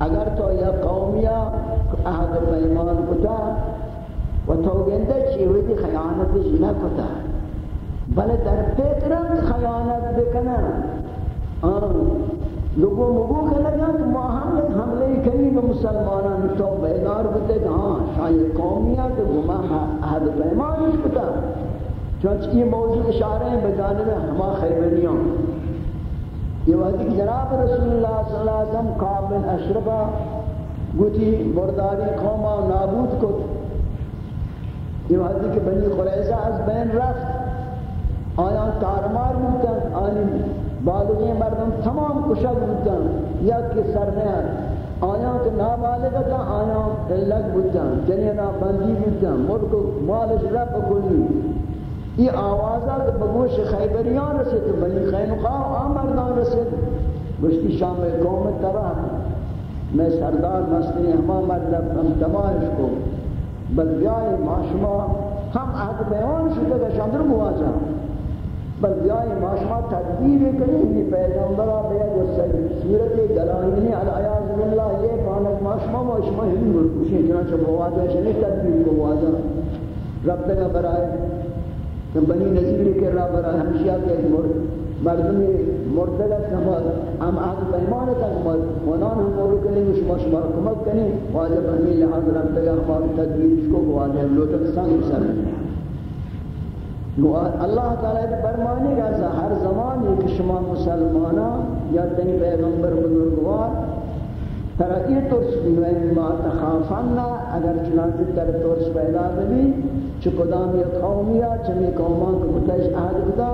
اگر تو یا قومیا عہد پیمان کتا و تو گنده چیوی خیانت جنا کتا بل در فکرم خیانت بکنه. آن لوگوں مگو کہ لگا کہ ما ہم ایک حملے کری کہ مسلمانان تو بیدار بتے کہ ہاں شاید قومیہ کہ گما حد پیمان اس کتا. چونچہ یہ موضوع اشارے ہیں بجانب ہما خیبریوں یہ وقت کہ جناب رسول اللہ صلی اللہ علیہ وسلم قابل بن اشرفہ گوتی، برداری قومہ نابود کو یہ وقت کہ بنی قریضہ از بین رفت. آیا تارمار بودن آنی بالغی مردم تمام کشک بودن یا کہ سر نہیں آیا کہ نابالغ تھا آیا علت بودن جنینا بندی بودن ملک مالش رب کلی یہ آوازہ بگوش خیبریان رسید، بنی خینقاہ آمردان رسید۔ گوشتی شام قوم طرح میں سردار مستری ہما مردم ہم تماش کو بل بیائی معاشمہ ہم عہد بیان شده کہ شاندر مواجہ بل بیائی معاشمہ تدبیر کریں یہ پیغمبرہ بیاد و صورت گلائنی العیاض باللہ، یہ پانک معاشمہ معاشمہ ہم مرکوشیں چنانچہ مواجہ شنی یعنی تدبیر کو مواجہ۔ رب تک برائے کہ بنی نظیر کے رب برائے ہمشیہ کے مردمی مرتدت کمال ہم آگ پیمان تک ونان ہم مورو کریں شما شما کمک کریں، واجب ہمیں لحاظ رب تک ہماری تدبیر اس کو واجب لوٹک سنگ سر۔ اللہ تعالیٰ نے فرمانے گا ہر زمان ایک شما مسلمانہ یا تنی پیغمبر بزرگوار ترقی ترس بیوین ما تخافن، اگر چنانچہ تر ترس پیدا بھی چکدام یا قومیا چمی قومان کو متعش عہد بدا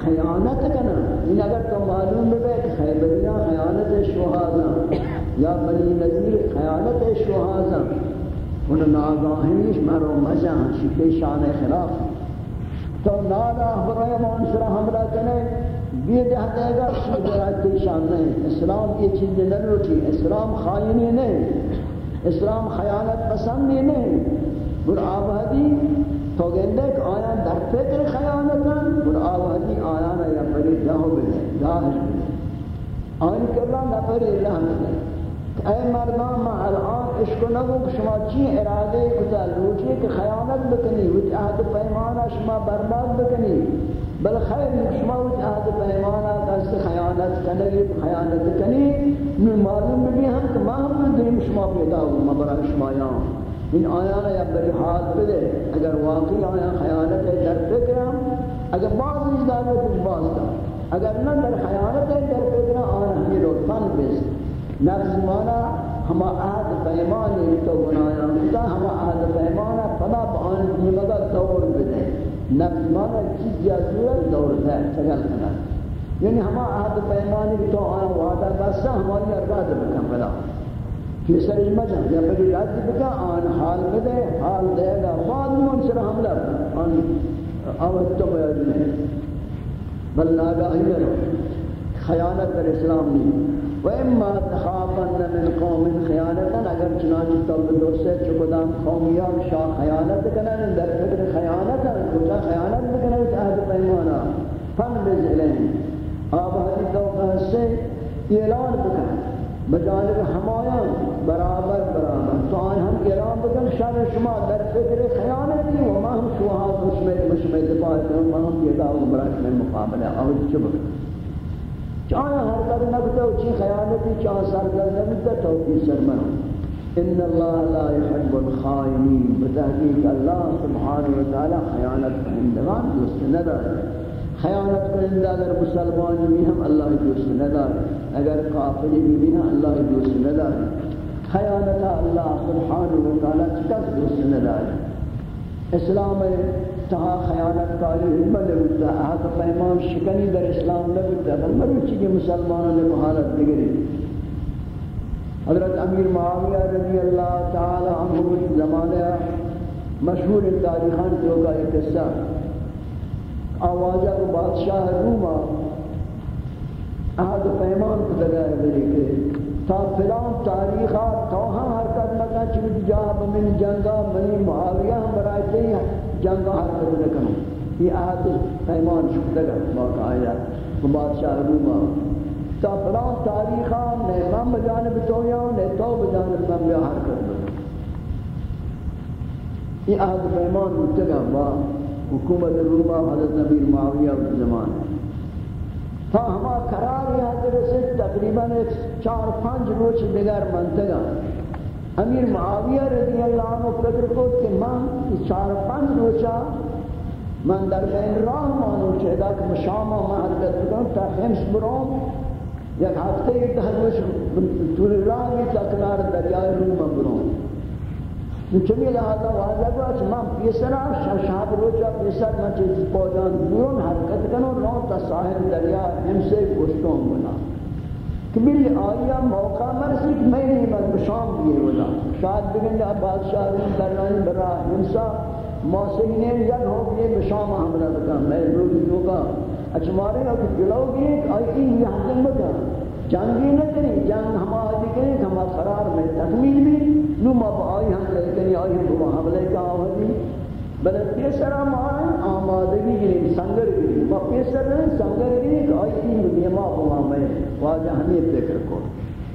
خیانت کنا۔ ان اگر تو معلوم بے کہ خیبریہ خیانت شوہازا یا بنی نظیر خیانت شوہازا ان ناگاہیش مرو مجاں شکے شان خلاف۔ تو نادا برای منصرہ حملہ کنے بید دے گا شکے شان نہیں اسلام یہ چیز نہ روٹی اسلام خائنی نہیں، اسلام خیانت پسندی نہیں۔ بر آبادی تو گندے کہ آیا در فکر خیانتا بر آبادی آیا نا یا پری جاہو بلے جاہش بلے۔ آئین کرنا نفر اللہ بلے۔ اے مردان، ما الان عشق نگو کہ شما چی ارادے کتا لوٹی کہ خیانت بکنی وچ عہد پیمانا شما برباد بکنی۔ بل خیر شما وچ عہد پیمانا دست خیانت کنگی خیانت کنی. نو معلوم بھی ہم کہ ما ہم دیم شما پیدا ہوں ما برای شما یہاں ان آیانا یا بری حال بدے اگر واقعی آیا خیانت در فکرم اگر بعض میں کچھ باز دا اگر نہ در خیانت در فکرم آیا ہمیں لطفاً بیس نفس مانا ہما عہد پیمانی تو گنایا ہوتا ہما عہد پیمانا فلا بآن دیمگا دور بدے نفس مانا چیز یا صورت دور ہے چگل کنا یعنی ہما عہد پیمانی تو آیا وعدہ بسا ہماری ارگاد بکن بلا۔ کہ سر مجھا یا بڑی رات بکا، آن حال بدے، حال دے گا، بعد من سر حملہ۔ آن آوت تو بیاد نہیں۔ بل ناگاہی میں خیانت در اسلام نہیں۔ وَإِمَّا تَخَافَنَّ مِنْ قَوْمٍ خِيَانَةً اگر چنانچہ طلب دوسرے چکدام قومیان شاہ خیانت کنن در فکر خیانت کتا خیانت بکنن اس عہد پیمانا فن بزلین آبادی توقع سے اعلان بکنن بجانب ہمایان برابر برابر. تو آن ہم کرام بکن شر شما در فکر خیانتی و ما ہم شوہا مشمد مشمد دفاع کرن ما ہم کہتا ہوں براش میں مقابلہ آوز چبک چاہاں اثر نہ و چی خیانت کی اثر نہ تو توفیق شرما إن الله لا يحب الخائنين. بتحقيق الله سبحانه وتعالى خیانت کنندگان دوست نداره. خیانت کننده اگر مسلمان بھی الله دوست نداره. اگر کافر بھی الله دوست نداره. خیانت اللہ سبحانه وتعالى چکس دوست نداره؟ اسلام تہا خیانت کاری بل بودتا احد پیمان شکنی در اسلام نہ بودتا بل مروچی کہ مسلمانوں نے محالت بگری۔ حضرت امیر معاویہ رضی اللہ تعالی عنہ زمانہ مشہور تاریخان جو کا ایک قصہ۔ آوازہ کو بادشاہ روما عہد پیمان کو دگائے بری کے۔ تا فلان تاریخا توہا حرکت مکا چلی جا بمن جنگا منی معاویہ ہم برائے ہیں جنگا حرکت نکنو یہ عہد پیمان شکر دگا موقع آیا بادشاہ روما تا فلان تاریخا نے من بجانب تو یا نے تو بجانب من بیا حرکت بکن یہ عہد پیمان متگا با حکومت روما، حضرت نبی معاویہ زمان تا ہما قرار یہ حضرت سے تقریباً چار پانچ روچ دیگر منتگا امیر معاویہ رضی اللہ عنہ فکر کو کہ من چار پانچ روچا من در بین راہ مانو چہدہ کہ مشامہ میں حرکت کروں تا خمس بروم یک ہفتے ایک دہروش طول راہ بھی تکنار دریائے روم بروم چمی لہذا واضح کو اچھ من پیسرا شاب روچا پیسر من چیز پوجان بیرون حرکت کنو، نو تا ساحل دریا ہم کہ میری آیا موقع مرسی کہ میں نہیں من بشام دیئے ہوتا شاید بگن جا بادشاہ رین درنائن برا ہمسا موسیقی نے یک ہو گئے بشام حملہ بکا۔ میں لوگ لوگا اچھا مارے گا کہ جلو گئے آئی این یہاں بکا۔ جنگی نہ کریں، جنگ ہم آجی کریں، ہم قرار میں تکمیل بھی۔ نو ما با آئی ہم لے کریں آئی ہم حملے کا آوازی بلے پیسرا مانا آمادگی گریں سنگر گریں با پیسر رہے سنگر گریں کہ آئی این دنیا با میں واجہ ہمیں فکر کو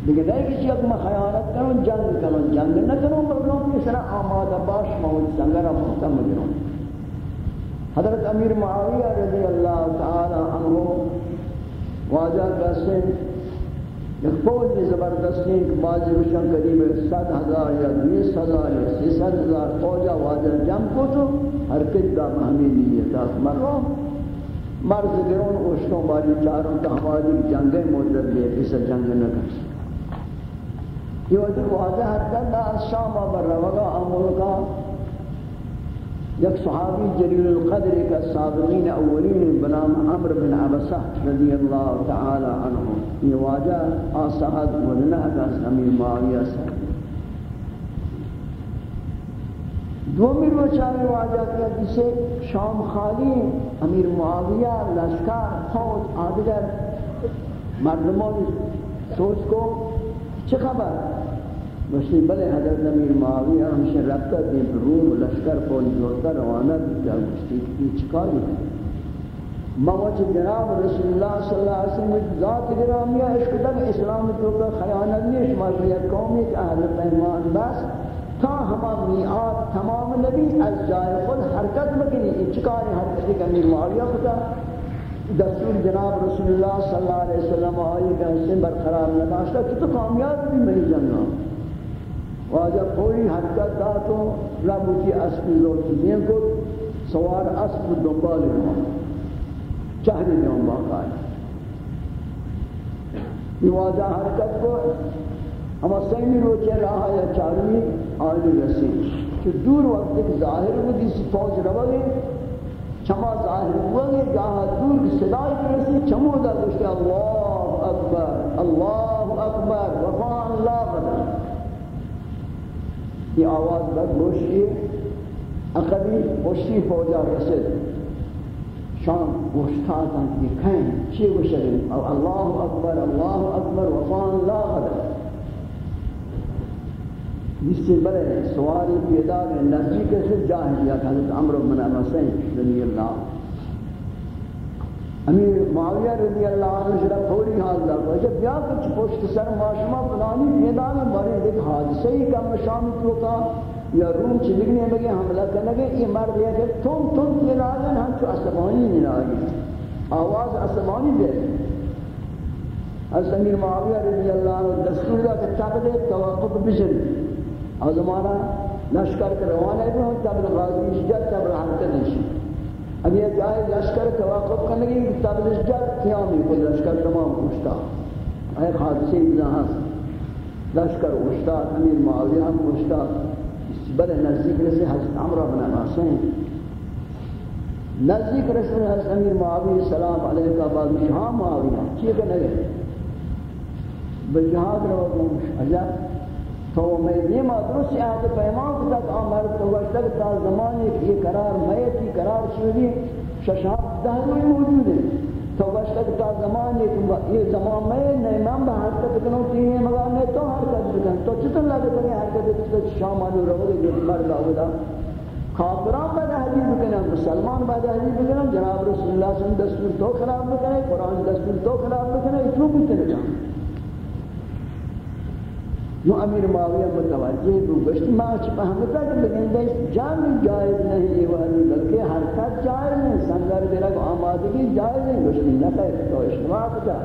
لیکن نہیں کسی اگر میں خیانت کروں جنگ کروں جنگ نہ کروں بلوں پیسرا آمادہ باش موت سنگر محتم گروں حضرت امیر معاویہ رضی اللہ تعالی عنہ واجہ کہتے ہیں ایک فوج زبردستی کہ بعضی روشن قریب ست ہزار یا بیس ہزار یا سی ست ہزار فوجہ واجہ جم کو تو حرکت دا مہمی نیت ہے مرو مرز گرون اوشتوں باری چاروں تا ہماری جنگیں موجود لیے کسی جنگ نہ کر یہ وجہ واضح حرکت دا شام آبر روگا امولکا یک صحابی جلیل القدر کا سابقین اولین بنام عمر بن عبسہ رضی اللہ تعالی عنہ. یہ واجہ آسہد مدنہ کا سمیر معاویہ سے دومی روچاری واجہ کیا جسے شام خالی، امیر معاویہ لشکر، فوج آدگر مردمان سوچ کو چه خبر؟ مشتی بلے حضرت امیر معاویہ ہمشہ رفتہ دیں روم لشکر پول جوڑتا روانہ بیتا مشتی. کی چکا چکاری موچ جناب رسول اللہ صلی اللہ علیہ وسلم ذات گرامیہ عشق تک اسلام تو کا خیانت نہیں شما شویت قومی کہ اہل پیمان بس تا ہما میعاد تمام نبی از جائے خود حرکت مکنی یہ چکاری حرکتی کہ امیر معاویہ خدا دستور جناب رسول اللہ صلی اللہ علیہ وسلم آئی کہ اس حسن برقرار نکاشتا کہ تو کامیاب بھی میری جنگا واجہ پوری حرکت دا تو ربوتی اسب لوٹی دین کو سوار اسب دنبال ہوں چہری دیوں باقا ہے یہ واجہ حرکت کو ہم سیمی روچے رہا یا چاروی آلی رسیم. کہ دور وقت ایک ظاہر ہو دیسی فوج رو گے چما ظاہر ہوا گے جہاں دور کی صدای رسی، چمو دا گوشتے اللہ اکبر اللہ اکبر وفان اللہ یہ آواز بد گوشتی اقلی گوشتی فوجا رسد شام گوشتا تھا کہ کہیں چی گوشتیں او اللہ اکبر اللہ اکبر، وفان لا غدر جس سے بڑے سواری پیدار نزدیک سے جاہلیہ حضرت عمرو بن عباسین رضی اللہ امیر معاویہ رضی اللہ عنہ شرح تھوڑی حاضر کو جب بیا کچھ پشت سر معاشمہ فلانی میدان بارے دیکھ حادثہ ہی کم شام تو کا یا روم چلگنے لگے، حملہ کرنے لگے، یہ مرد یہ کہ تم تم یہ راجن ہم چو اسمانی نہیں آگے آواز اسمانی دے۔ حضرت امیر معاویہ رضی اللہ عنہ دستور دا کہ تب دے توقف بشن اور زمانہ لشکر کے روانے بھی ہوں، تب غازی جد تب حرکت نشی اب یہ جائے لشکر توقف کرنے کی تب لشکر قیامی کو لشکر تمام پوچھتا ایک حادثے ازاں لشکر پوچھتا امیر معاویہ ہم پوچھتا اس بڑے نزدیک رسے حضرت عمرہ بن عاصم نزدیک رسے حضرت امیر معاویہ السلام علیہ کا بعد شاہ معاویہ چیئے کہ نہیں بجہاد رو گوش عجب تو میں یہ مدرس عہد پیمان تک آمر تو وقت تا زمانے کی یہ قرار میتی قرار شدی ششاب دہنوی موجود ہے۔ تو وقت تا زمانے کی یہ زمان میں نیمان بہ حرکت کنو تینے مگر میں تو حرکت بکن تو چطور لگے تنی حرکت بکن شامانو رو دے جو مرد آودا کافران با تحجیب بکنن مسلمان با تحجیب بکنن جناب رسول اللہ صلی اللہ علیہ وسلم دستور تو خراب بکنن قرآن دستور تو خراب بکنن اتنو بکنن نو امیر معاویہ متوجہ بو گشت ما چ فهمتا کہ بگندے جان جائز نہیں وہ بلکہ حرکت جائز نہیں سنگر دل کو آمادگی جائز نہیں گشت نہ کہ تو اشتباہ بتا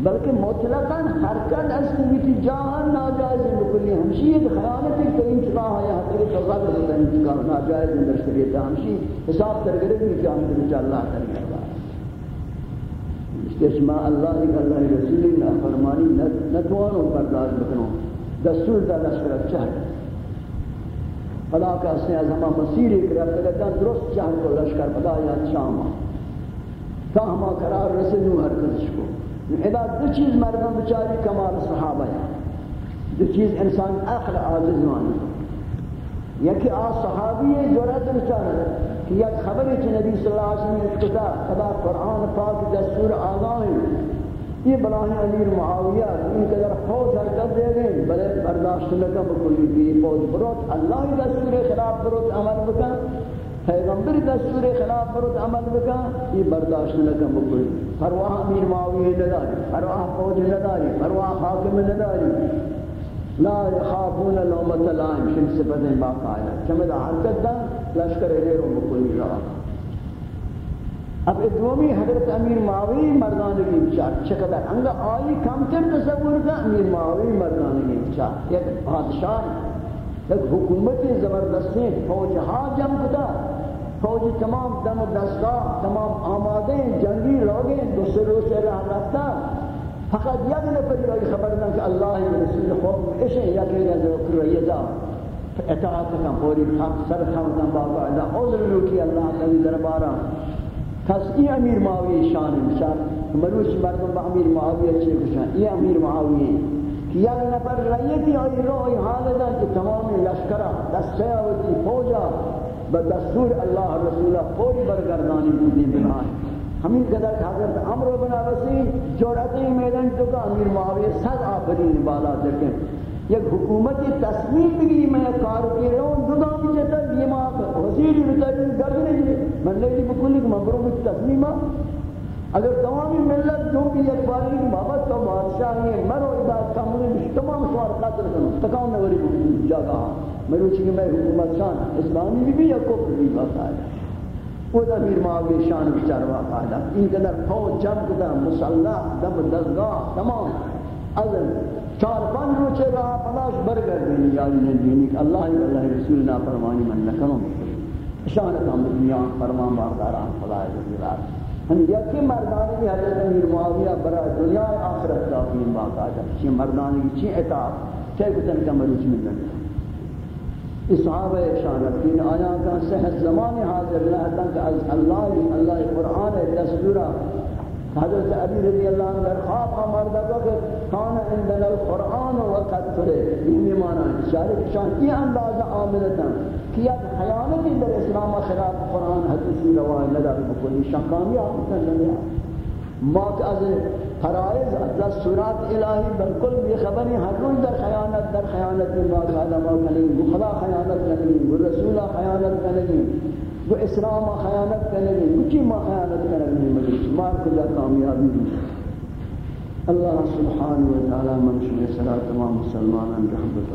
بلکہ مطلقاً حرکت اس کی جان ناجائز بکلی ہمشی خیانت کہ ان چلا ہے حضرت تو غلط ہے کہ ناجائز در شریعت ہمشی حساب ترگرے کہ ہم اللہ کرے گا استشماء اللہ ایک اللہ رسول اللہ فرمانی نتوانو برداشت بکنو دستور دا لشکر چہر فلا کہ اس نے از ہما مسیر ایک رفت لگتا درست چہر کو لشکر پدا یا شاما تا ہما قرار رسلو حرکتش کو۔ ادا دو چیز مردم بچاری کمال صحابہ ہے دو چیز انسان اخر عاجز مانی یکی آ صحابی جرات بچارہ کہ یک خبری چی نبی صلی اللہ علیہ وسلم کتا خدا قرآن پاک دستور آگاہیں یہ بلاہی امیر معاویہ ان قدر فوج حرکت دے گئے بلے برداشت لگا بکلی بھی فوج بروت اللہ دستور خلاف بروت عمل بکا پیغمبر دستور خلاف بروت عمل بکا یہ برداشت لگا بکلی پرواہ امیر معاویہ نداری پرواہ فوج نداری پرواہ حاکم نداری. لا يخافون لومة لائم شن صفتیں باقاعدہ چمد حرکت لشکر ایرو مکلی رہا۔ اب ادومی حضرت امیر معاوی مردانگی بچار اچھا چقدر انگا آئی کم تر تصور کا، امیر معاوی مردانگی بچار یک بادشاہ یک حکومتی زبردستی فوج ہا جم کتا فوج تمام دم و دستگاہ تمام آمادے، جنگی لوگیں دوسرے روسے رہ رکھتا فقط یک نفر یہ خبر دیں کہ اللہ رسول خوف ایسے یا کہ یہ ذکر اطاعت کا پوری خام سر خام کا بابا ادا عذر لوٹی اللہ تعالی دربارہ تسقی امیر معاویہ شان شان مروش مردم با امیر معاویہ چے کشان یہ امیر معاویہ کہ یک نفر رئیتی اور روح حال دا کہ تمام لشکرہ دستے آوتی فوجا بدستور اللہ رسولہ پوری برگردانی دی بنائے ہمیں قدر حضرت عمر بن عبسی جورتی میدان تو کا امیر معاویہ صد آفرین بالا دیکھیں یک حکومتی تصمیم بھی میں کار کے رہا رہوں دو دام جتا یہ ماں وزیر بتائی گرد نہیں من لیلی بکلی کہ مبروں کی تصمیم اگر تمامی ملت جو بھی یک باری کی بابا تو بادشاہ ہے مرو ادا تمام تمام سوار قتل کرو تکاؤں میں وری جاگا میں روچی کہ میں حکومت شان، اسلامی بھی بھی یا کفر بھی بتا ہے خود امیر معاوی شان بچار واقعا این قدر فوج جمع کتا مسلح، دم دزگاہ تمام۔ از چار پانچ روچے رہا پلاش برگر دینی یادی نے دینی کہ اللہ اللہ رسول نا فرمانی من نکنوں شان کام دنیا فرمان بارداران خدا جلال ہم یکی مردانی بھی حضرت امیر معاویہ برا دنیا آخرت کافی باقا جب چی مردانی کی چی اطاعت چی کتن کا کمروچ من نکنوں صحابہ اشارت کی آیا کا صحت زمان حاضر رہتا کہ از اللہ اللہ قرآن دستورا حضرت ابی رضی اللہ عنہ در خواب آمردہ کہ کان عندنا القرآن وقت تلے یہ معنی ہے شارک شان یہ اندازہ عاملتا کیا خیانتی در اسلام خلاف قرآن حدیثی روای لدہ بکلی شان کامیاب کرنے ما کہ از فرائض دستورات الہی بالکل بھی خبری ہر روز در خیانت در خیانت میں بعض آدم کنیں وہ خیانت کنیں وہ خیانت کنیں وہ اسلام خیانت کرنے کی مجھے ماں خیانت کرنے گے مجھے مار کو جا کامیابی اللہ سبحانہ و تعالی منشور سرا تمام مسلمان رحمت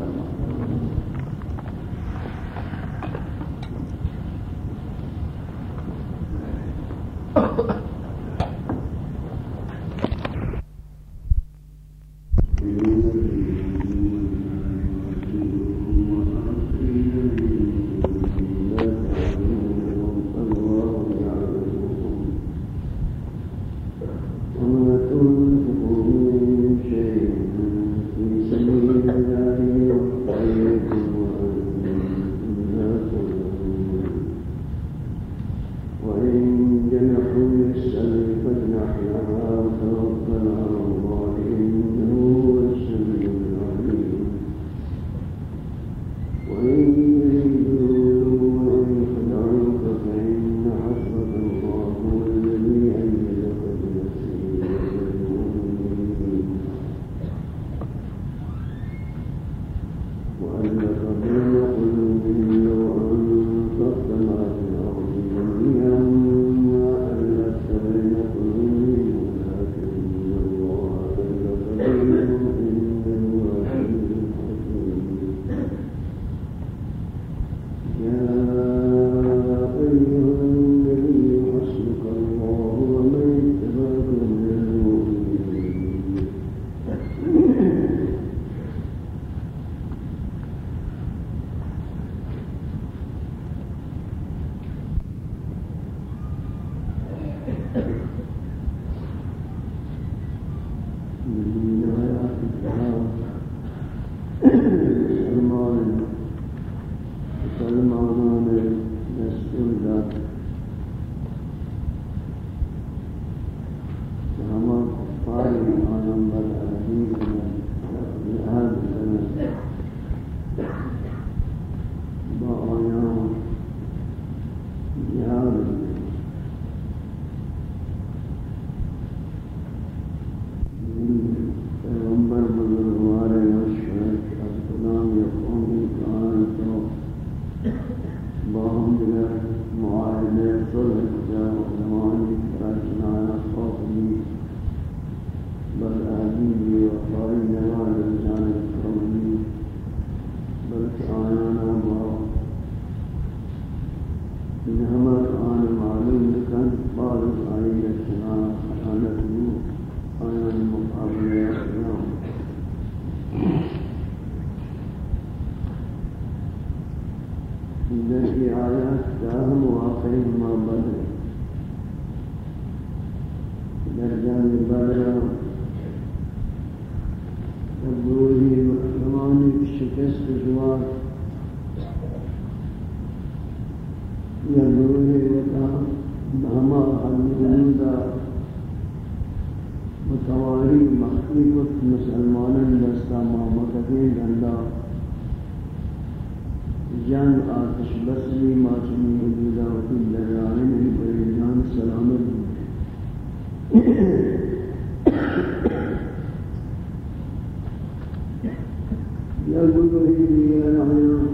لا البدو فيه نحن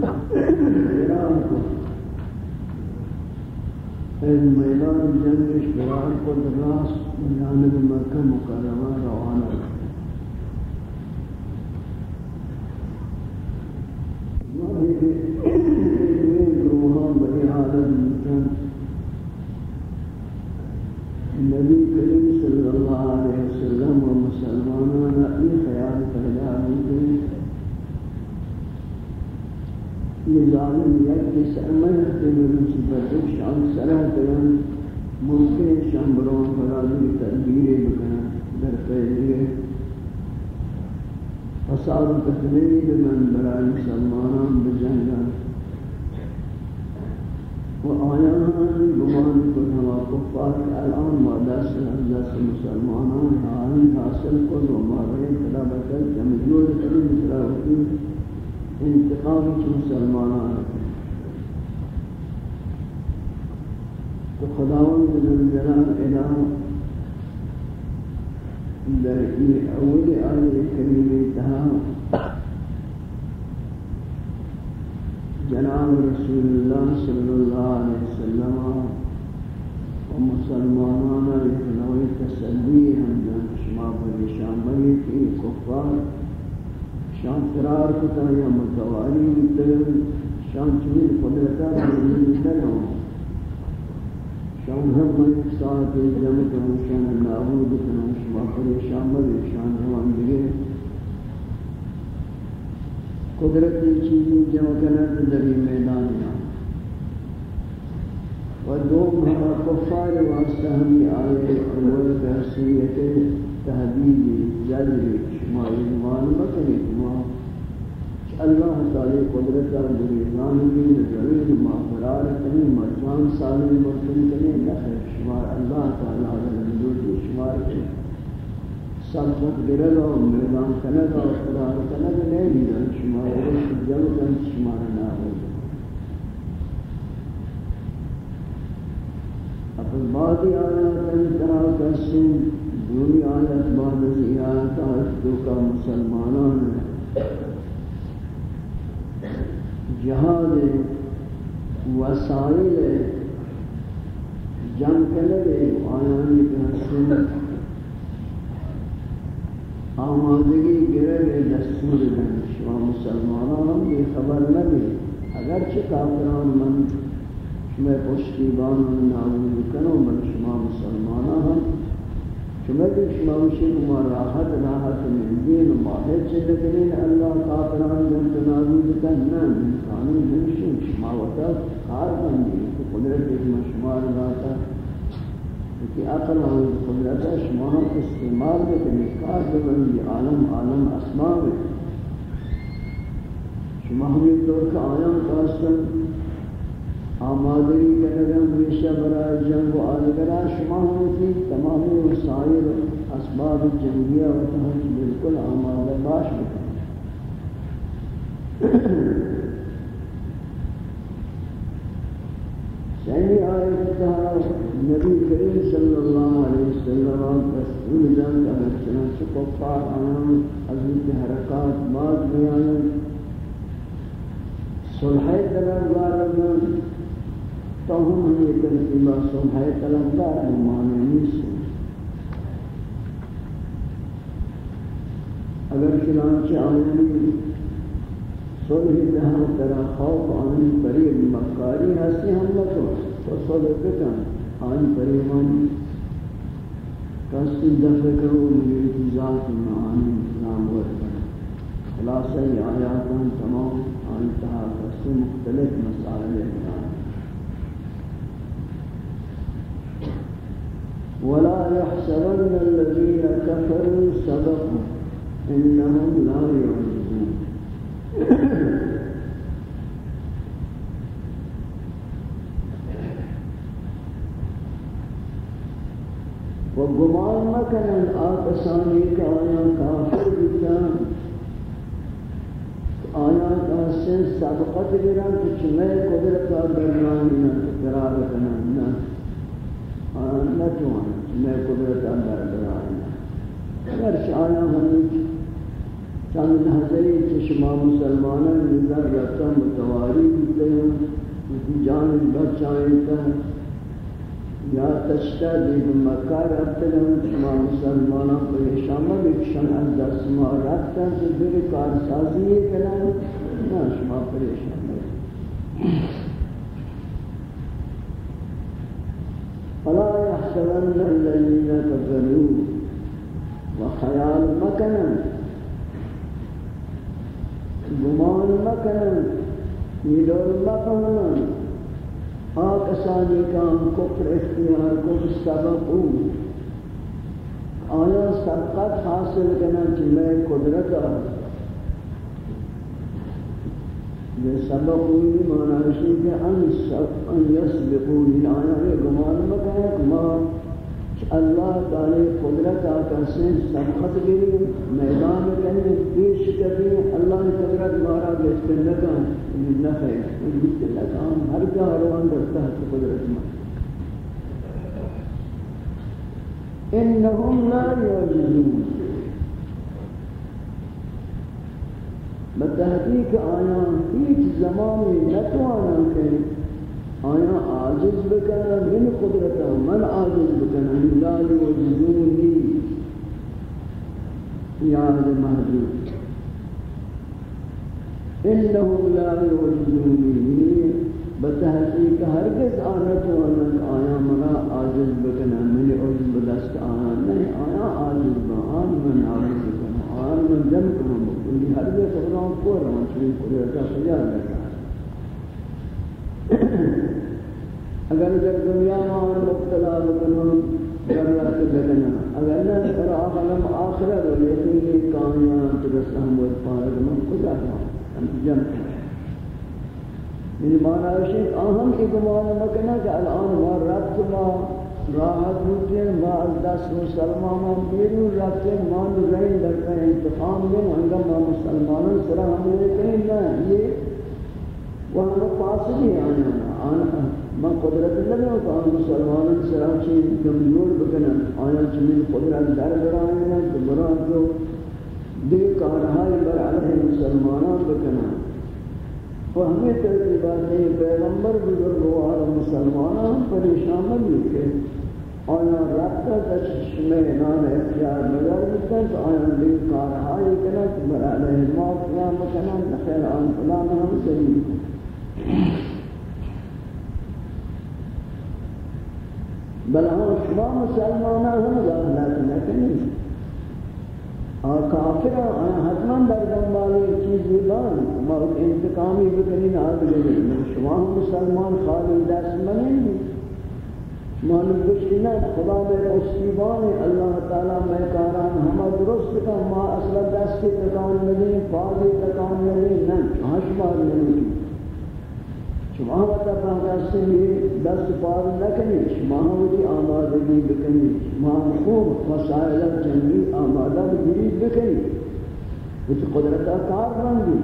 قراءته الميدان جنب اشتراك مكة روانة والله روحان بني عالم النبي كريم صلى الله عليه وسلم مخلوق خیال پیدا ہو گئی یہ ظالم یک کے سمر کے روچی پر ایک شام سرہ کرن ممکن در پیدے فساد تقلید من برای مسلمانان بجنگن و مسلمان کنما کفار الآن ما دست دست مسلمانان حالی حاصل کن و ما رئی کلا بکل کمیون کلی مسلمانی انتقام چه مسلمانان تو خداوند ذوالجلال الہ در این اول آیه کریمه تها جناب رسول اللہ صلی اللہ علیہ وسلم و مسلمانان اخلوی تسلیح ہم جان شما پریشان بھئی تھی کفار شان قرار کتا یا متواری مطلب شان چمیل قدرتا پرمیل تنو شان ہم من اقصاد جمع کنو شان عبود کنو شما پریشان بھئی شان ہم دیگر قدرت کی چیزیں جمع کرنا ذریع میدان میں و دوم ہما کفار واسطہ ہم یہ آئے اول کا حصیت تحدید جلد شما ایمان مکنی شما اللہ تعالی قدرت کا دریغان بھی ہے ما قرار کنی ما جان سالی مرتن کنی نخیر شما اللہ تعالی حضر جو شمار کنی سلطنت گرد و میدان کند و قرار کند نیمیدن شما رو ارش جلدن شما رو نابود اپس بعضی آیات انتہا کسیم دونی آیات بعد از آیات دو کا مسلمانان. جہاد وسائل جنگ کرنے آیانی کے آمادگی گره به دستور دن. شما مسلمانان هم بی خبر نبی اگرچه کافران من شما پشتیبان من نازل کنو من شما مسلمانان هم، شما دیگه شما میشه ما راحت راحت من دین ما هیچ لکنین اللہ کافران جنت نازل کن نه، انسانی جنشین. شما وقت کار بندی قدرت شما شما کہ عقل اور قدرت شما ہم استعمال کے طریقہ بگنی عالم عالم اسماء میں۔ شما ہم یہ طور کا عالم خاصتاً آمادگی کا نظم ریشہ برائے جنگ و آدگرہ شما ہم کی تمام سائر اسباب جنگیہ و تحج بلکل آمادہ باش بکنے يعني پہلی آیت کا نبی کریم صلی اللہ علیہ وسلم رسول جان علیہ السلام سے کفار آن حضرت حرکات بعد میں آئیں صلحہ طلبگار من تو ہم ہمیں ترتیبہ صلحہ طلبگار معنی نہیں سن اگر چنانچہ آئینی صلح دہاں ترا خوف آنی پریب مکاری ہستی ہم تو صلح کتن آنی پریبانی کسی دفع کرو میری ذات معانی نام ورکن خلاصہ یہ آیاتان تمام. انتہا کسی مختلف مسائل بیان. ولا يحسبن الذين كفروا سبقوا انهم لا يعجزون مکنن آتسانی کا آیا کافر بکن آیا کاسن سبقت گران کہ چمے قدرت درمیان نہ قرار کنن نہ۔ آیا نہ چوان چمے قدرت درمیان اگر آیا ہم چند لحظے چشما مسلمانان نظر رکھتا متواری ہوتے ہیں جان بچائیں تھا یا تشتری مکار ابتلن شما مسلمانان پر شما بکشن از دست ما رفتن که بر کارسازی کنن نه شما پریشان فلا يحسبن الذين كفروا وخيال مكنا گمان مكنا نیدور مكنا مکنن آکسانی کام کفر اختیار کو سبقو آیا سبقت حاصل کرنا چلے قدرت یہ سبقوی مانا رشی کہ ان یسبقونی، آیا یہ گمان مکہ ما اللہ تعالی قدرت آتا سے سبقت گری میدان کہنے پیش کریں اللہ قدرت مارا کے لگا نفع کے لگا ہر جا روان رکھتا ہے قدرت مارا۔ انہم لا یعجزون بتحقیق آیا هیچ زمانی نتوانا کہ آیا عاجز بکنا من قدرتا من عاجز بکنا لا یعجزونی یاد محجوب انہم لا یعجزونی. بتحقیق ہرگز آنت وانت آیا منا عاجز بکنا من عجز بدست آیا نہیں، آیا عاجز بآن من عاجز بکنا آن من جم کنا بکلی ہرگز اقرام کو روان شریف قدرتا سجا لگا اگر در دنیا میں مبتلا بکنوں ضرورت بدنا اگر نہ پر عالم آخرت و یقین کامیاب ترس احمد پارک من خدا ہم جن یہ معنی ہے اہم کی گمان مکنا کہ الان ما رب ما راحت ہوتے ہیں ما دس مسلمانوں بیرون رکھتے مان رہے در کا انتقام دیں ہنگام مسلمانوں سرا ہم نے کہیں نہ، یہ وہاں پاس نہیں آنا آنا من قدرت لگا تو آن مسلمان سراچی کمزور بکنن. آیا چنین قدرت در برائینا تو برای جو دے کارہائی بر علیہ مسلمانان بکنن. و ہمیں ترتیبات ہے پیغمبر بزرگوار مسلمانان پریشان بھی کہ آیا رابطہ تشمع نام اختیار مگر بکن تو آیا دے کارہائی کنن بر علیہ موقعہ بکنن. نخیر آن فلان ہم سلیم بل ہم ہاں، شما مسلمانہ ہاں، ہم غفلت نکنی اور کافر ہیں حتما در دنبالی چیزی بان ما انتقامی بکنی ناد گلی شما ہم مسلمان خالی دست منی معلوم بشی نہ، خدا میں مصیبان اللہ تعالی میں کاران ہم درست کا، ما اصل دست کی تکان نہیں پاگی تکان نہیں نہ ہشمار نہیں شما وقت دست میں دست پار نہ کنی شما وقت آمادگی بکنی، شما خوب وسائل جنگی آمادہ بگیری بکنی۔ وقت قدرت کار بندی۔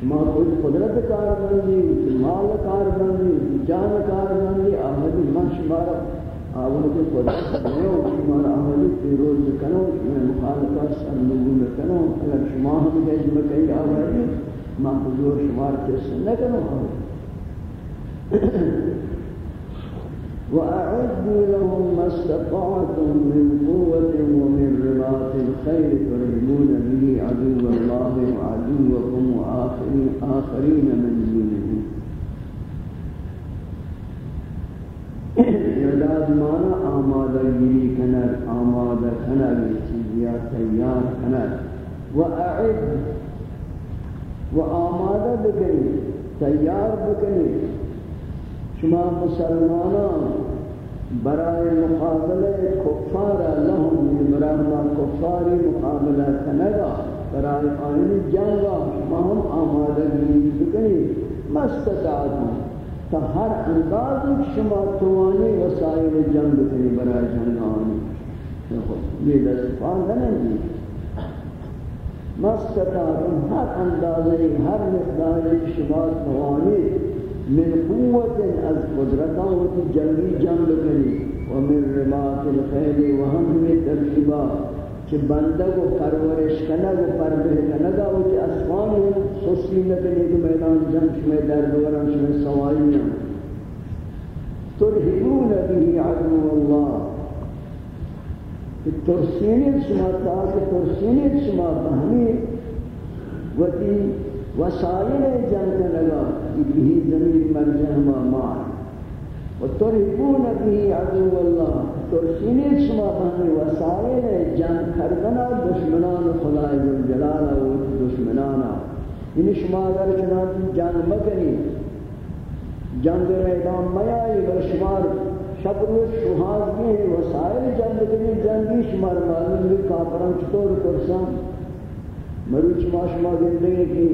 شما کوئی قدرت کار بندی، مال کار بندی، جان کار بندی آمدی من شما را آوازی قدرت دیو شما را آمدی پیروز کنو شما مخالفت سرنگون کنو اگر شما ہم گیج مکئی آوازی من حضور شما را کس نکنو وأعدوا لهم ما استطعتم من قوة ومن رباط الخير ترهبون به عدو الله وعدوكم وآخرين آخرين من دونه. اعداد مانا آمادہ گیری کنر آمادہ کنر چیزیا تیار کنر وأعد وآمادہ بکنی، تیار بکنی. شما مسلمانان برای مقابله کفار لهم برای کفاری مقابله کنگا، برای آین جنگا شما هم آمادگی بکنید مستطاعتون تا هر اندازی شما توانی وسائل جنگ بکنید برای جنگ آنی یہ دست پاندہ نہیں مستطاعتون هر اندازی هر مقداری شما توانی من قوت از قدرتان و جنگی جنگ کنی و من رباط الخیل و ہم ہمیں ترکیبا کہ بندہ کو پرورش کنا کو پربہ کنا گا و کہ اسمان ہے سوسی نکنی کہ میدان جنگ شمیں در دوران شمیں سوائیاں ترہبون به عدو اللہ کہ ترسینی شما تاکہ ترسینی شما بہنی و تی وسائل جنگ لگا به زمین مرجع ما مال۔ و ترهبون به عدو الله ترسینید شما بهمی وسائل جنگ کردن دشمنان خدای جلال و دشمنان یعنی شما اگر چنانچہ جنگ مکنی، جنگ میدان میائی بر شمار شب روز شہاد بھی وسائل جنگ کنی جنگی شمار معلوم بھی کافران چطور کرسان مروچ ما شما زندگی کی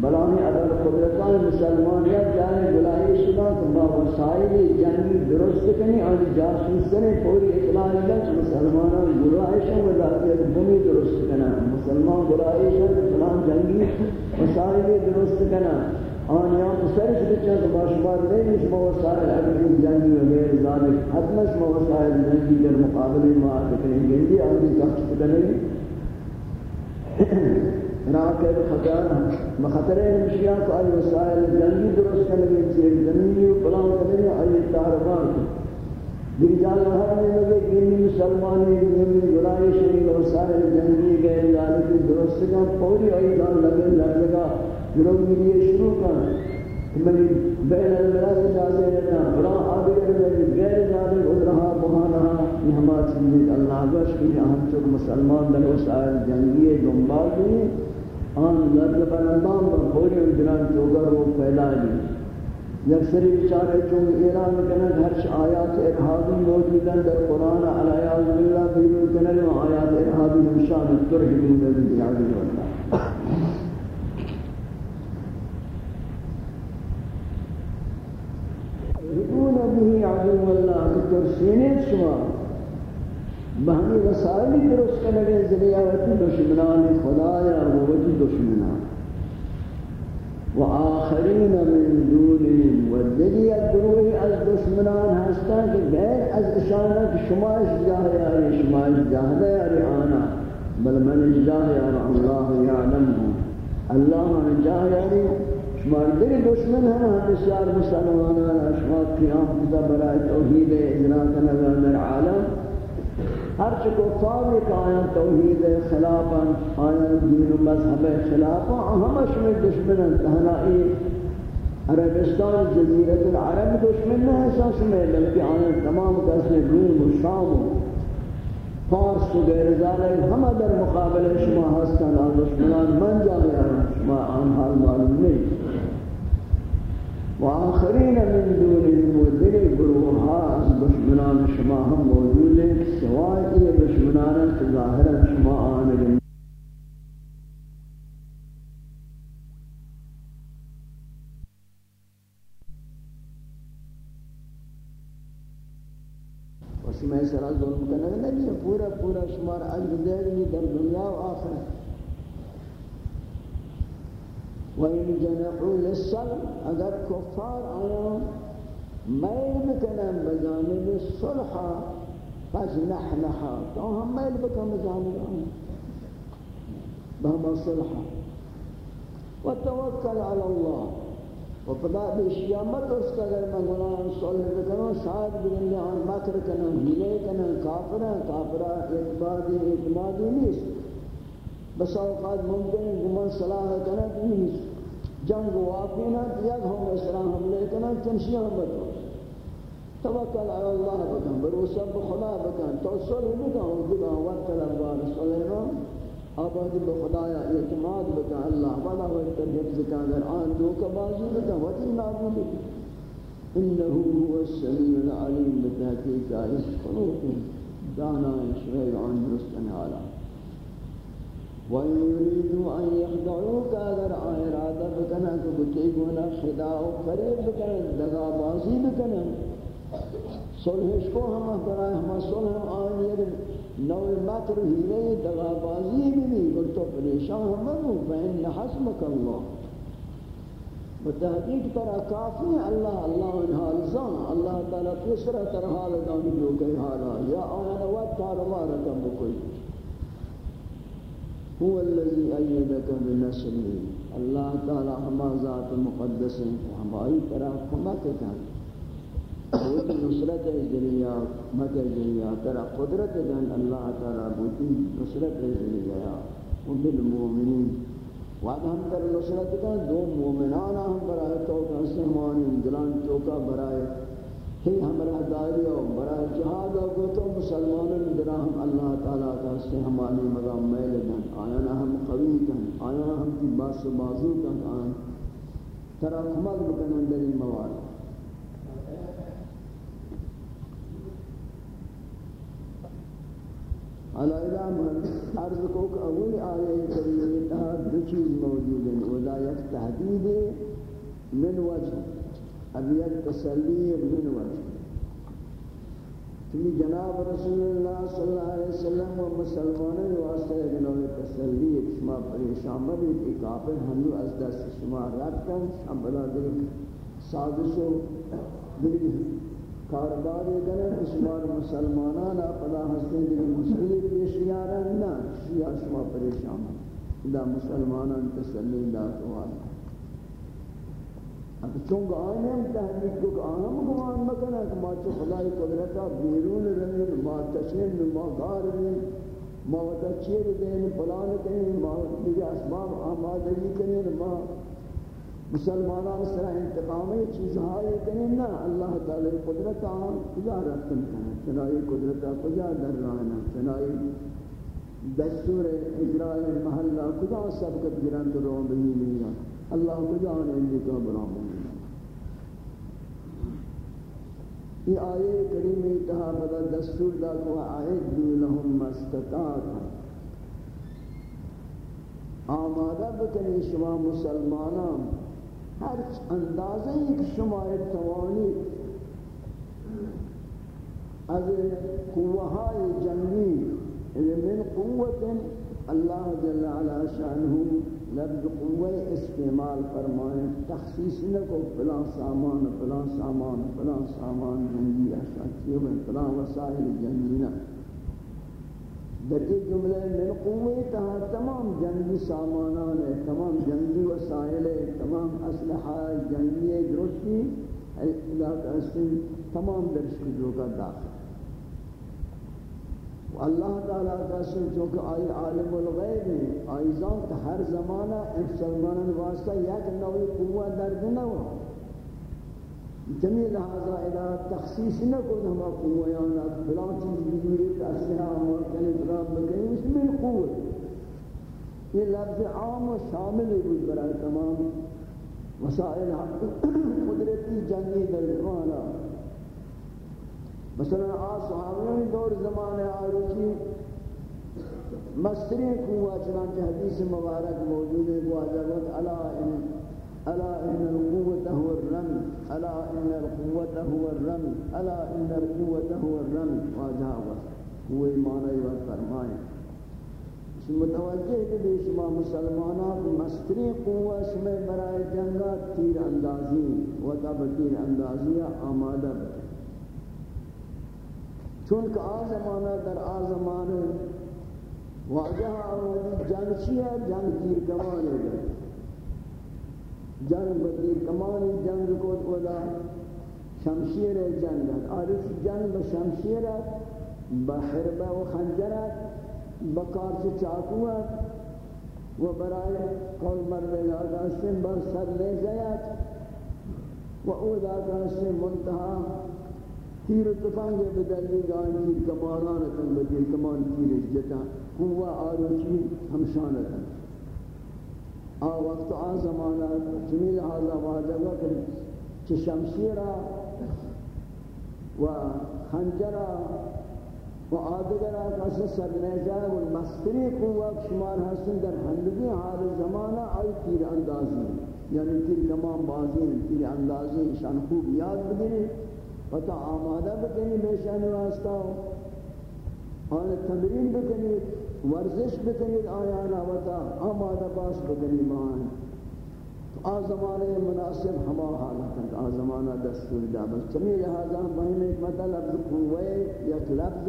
بلانی اگر قدرتان مسلمانیت جائے بلائی شدہ تو با وسائل جنگی درست کنی اور جاسوس کنی پوری اطلاع لگا مسلمانان گرائشن و ذاتیت بمی درست کنا مسلمان گرائشن فلان جنگی وسائل درست کنا آن سرش بچا تو باشبار نہیں شما وسائل اگر جنگی و غیر ذالک حتمش شما وسائل جنگی در مقابل ما کنی گندی آنی کفت کنی راکب خطر مخطر مشیاں کو آئی وسائل جنگی درست کرنے کے چیز زمینی و پلان کرنے آئی تاربان دل جان ہر میں لگے کہ مسلمانی زمین گرائی شری وسائل جنگی گئے ذالک درست کا، پوری ای دان لگے لگا۔ جلو میری شروع کر۔ من بین الملل جازے رہنا بڑا آگے رہنا غیر جانب ادرہا بہانا یہ ہمارا چیز اللہ وش کی ہم چک مسلمان در وسائل جنگی دنبال ہوئی آن لرد برندان و پوری اجران چوگر وہ پھیلا لی یک سری بچارے چون ایران کنن ہرش آیات ارحادی موجودن در قرآن علیہ باللہ بیرون کنن و آیات ارحادی ہمشان ترحبون بالعادی واللہ ربون به عدو اللہ کہ ترسینیت شما بہنی وسائلی درست کرنے ذریعہ دشمنان خدایا و وجود دشمنان. وآخرين من دونیم والذي يدروه یک گروهی از دشمنان هستند که غیر از اشانه که شما اجزاه یاری شما اجزاه یاری آنا. بل من اجزاه یار الله يعلمه الله من اجزاه یاری. شما دیگی دشمن هم همیشار مسلمانان اشخاص قیام کتا برای توحید اجرات نظر در عالم. ہر چکو فاوی کا آیا توحید خلافا، آیا دین و مذہب خلافا ہمش میں دشمن تہنائی عربستان، جزیرت العرب دشمن نہ احساس میں، بلکہ آیا تمام قسم روم و شام و فارس و غیر ذالک، ہم در مقابل شما ہستن آن دشمنان، من جا گیا شما آن حال معلوم نہیں۔ وآخرین من دونهم و دل گروہا از دشمنان شما ہم موجود ہیں، سوائے یہ دشمنان ظاہرا شما آنگن وسی میں سرا ظلم کرنے نہیں، پورا پورا شمار اجر دے گی در دنیا و آخرت۔ وَإِنْ جَنَحُوا لِلسَّلْمِ اگر کفار ما میل أن بجانب الصلحة فَجْنَحْ لَحَا تو ہم میل بجانب آیا بهم الصلحة وَتَوَكَّلْ عَلَى اللَّهِ. و پدا ما مت اس کا اگر میں گناہ صلح بکنوں شاید بگنگے ہم مکر کنوں ہلے کنوں کافرہ کافرہ اعتمادی اعتمادی نیست. بس اوقات ممکن ہے گمان صلاح کرنا نہیں جنگ واقع نہ یک ہم اسرا حملے کرنا چنشی ہم بتو توکل علی اللہ بکن بروسا بخدا بکن۔ توسل بکن و خدا وکل اللہ سلیمان۔ آبادی بخدا یا اعتماد بکن، اللہ ولا وقت حفظ کا اگر آن دو کا بازی بکن وطی نابود انه هو السميع العليم بتحقيق آيات قلوب۔ دانا شيء عن درست حالا۔ وَإِن يُرِيدُوا أَن يَخْدَعُوكَ اگر ارادہ بکنا کہ بچے گونا خدا و فریب بکنا دگا بازی بکنا صلحش کو ہم برائے ہم صلح آن یہ نو مکر ہیرے دگا بازی بھی بھی تو پریشان ہم بنو، فإن حسبك اللہ۔ بتحقیق ترا کافی ہے اللہ اللہ ان حال زان اللہ تعالی تسرہ تر حال دانی جو کئی حالا، یا آنا وقت تارا مارکم هو الذي أيدك بنصره. اللہ تعالی ہما ذات مقدس ہیں ہماری طرح کمک کن بہت نصرت ذریعہ مت ذریعہ ترا قدرت دن اللہ تعالی بہت نصرت ذریعہ وبالمؤمنین وعد ہم در نصرت کا دو مومنان ہم برائے توقع سہمانی دلان چوکا برائے ہمراہ داری و برای جہاد و گوتو مسلمانوں دراہم اللہ تعالیٰ کا سے ہمانی مقام میل دن آیانا ہم قوی کن آیانا ہم کی باس و بازو کن آن ترا کمک بکنن در این موارد علیہ من عرض کو کہ اول آیہ کریمی تہا دو چیز موجود ہیں۔ ودا یک تحدید من وجہ اب یک تسلی من وجه تمی جناب رسول اللہ صلی اللہ علیہ وسلم و مسلمانوں واسطے جناب تسلی، شما پریشان مبید کہ کافر ہمو از دست شما رد کن شما بلا دل سازش و دل کاربار کنن شمار مسلمانان اپنا ہستے دل مشکلی پیش یارن نا شیا شما پریشان دا مسلمانان تسلی دا سوال اب چونگ آنے ہم تحقیق کو کہ آنم گمان مکنا کہ ما چو خدای قدرتا بیرون رہن ما تشنن ما گار رہن ما وطا چیر دین پلان کریں ما دیگه اسباب آمادگی کریں، ما مسلمانان اس طرح انتقامی چیزہائی کریں نا اللہ تعالی قدرت قدرتا کجا رفتن کریں، چنائی قدرتا کجا در رانا چنائی دستور اجراء محلہ کجا سبقت گران تو رو بہی نہیں اللہ کجا آنے اندی کا برامن یہ آیے کریمی تہا بدا دستور دا کو آئید آئدو لهم مستطاعت آمادہ بکنی شما مسلمانان، ہر اندازہ ایک شما توانی۔ از قوہائی جنگی یعنی من قوت اللہ جل علا شانہو۔ لفظ قوہ استعمال فرمائیں، تخصیص نہ کو فلان سامان فلان سامان فلان سامان جنگی اشیاء چیز فلان وسائل جنگی نہ۔ در ایک جملے من قوہ تہا تمام جنگی سامانان ہے تمام جنگی وسائل ہے تمام اسلحہ جنگی درستی تمام درش جو کا داخل۔ اللہ تعالیٰ کا سن چونکہ آئی عالم الغیب ہیں آئی ذات ہر زمانہ مسلمانان واسطہ یک نوی قوہ درد نہ ہوا جمی لہذا اذا تخصیص نہ کو ہما قویانا فلان چیز بجوری کہ اسلحہ مرکنی فلان بکنی اس میں قوت۔ یہ لفظ عام و شامل بود برای تمام وسائل قدرتی جنگی در زمانہ مثلا آ صحابیوں دور زمانے آروچی مستری قوہ چنانچہ حدیث مبارک موجود ہے، وہ عجبت علا ان الا ان القوة هو الرمي الا ان القوة هو الرمي الا ان القوة هو الرمي واجاوز وہ معنی و فرمائیں متوجہ کہ شما مسلمانان مستری قوہ شما برائے جنگا تیر اندازی و تب تیر اندازی آمادہ بکر چون چونکہ آزمانہ در آزمانہ واجہ آمادی جنگ چیئے جنگ تیر کمانے گئے جنگ بدیر کمانی، جنگ کو اولا شمشیر جنگ عارف جنگ بشمشیر بحربہ و خنجرت بکار سے چاکوت و برائے قول مرد لازم بر سر لے جایت و او لازم منتہا تیر و تفنگ بدلی گان تیر کمارانتن بدیر کمان تیر جتا قوہ آروچی ہمشانتن آ وقت آ زمانہ جمیل حاضر واجبہ کریں چھ شمشیرہ و خنجرہ و آدگر آقا سر نیزار و مستری قوت شمار حسن در ہندگی حال زمانہ آئی تیر اندازی. یعنی تیر کمان بازی، تیر اندازی شان خوب یاد بگیری. و تا آمادہ بکنی بیشان واسطہ. آن تمرین بکنی، ورزش بکنی آیانا و آمادہ باش بکنی مان آ زمانے مناسب ہما حالت ہے آ زمانہ دستور دا بس. چمی لہذا بہن ایک مطلب قوے یک لفظ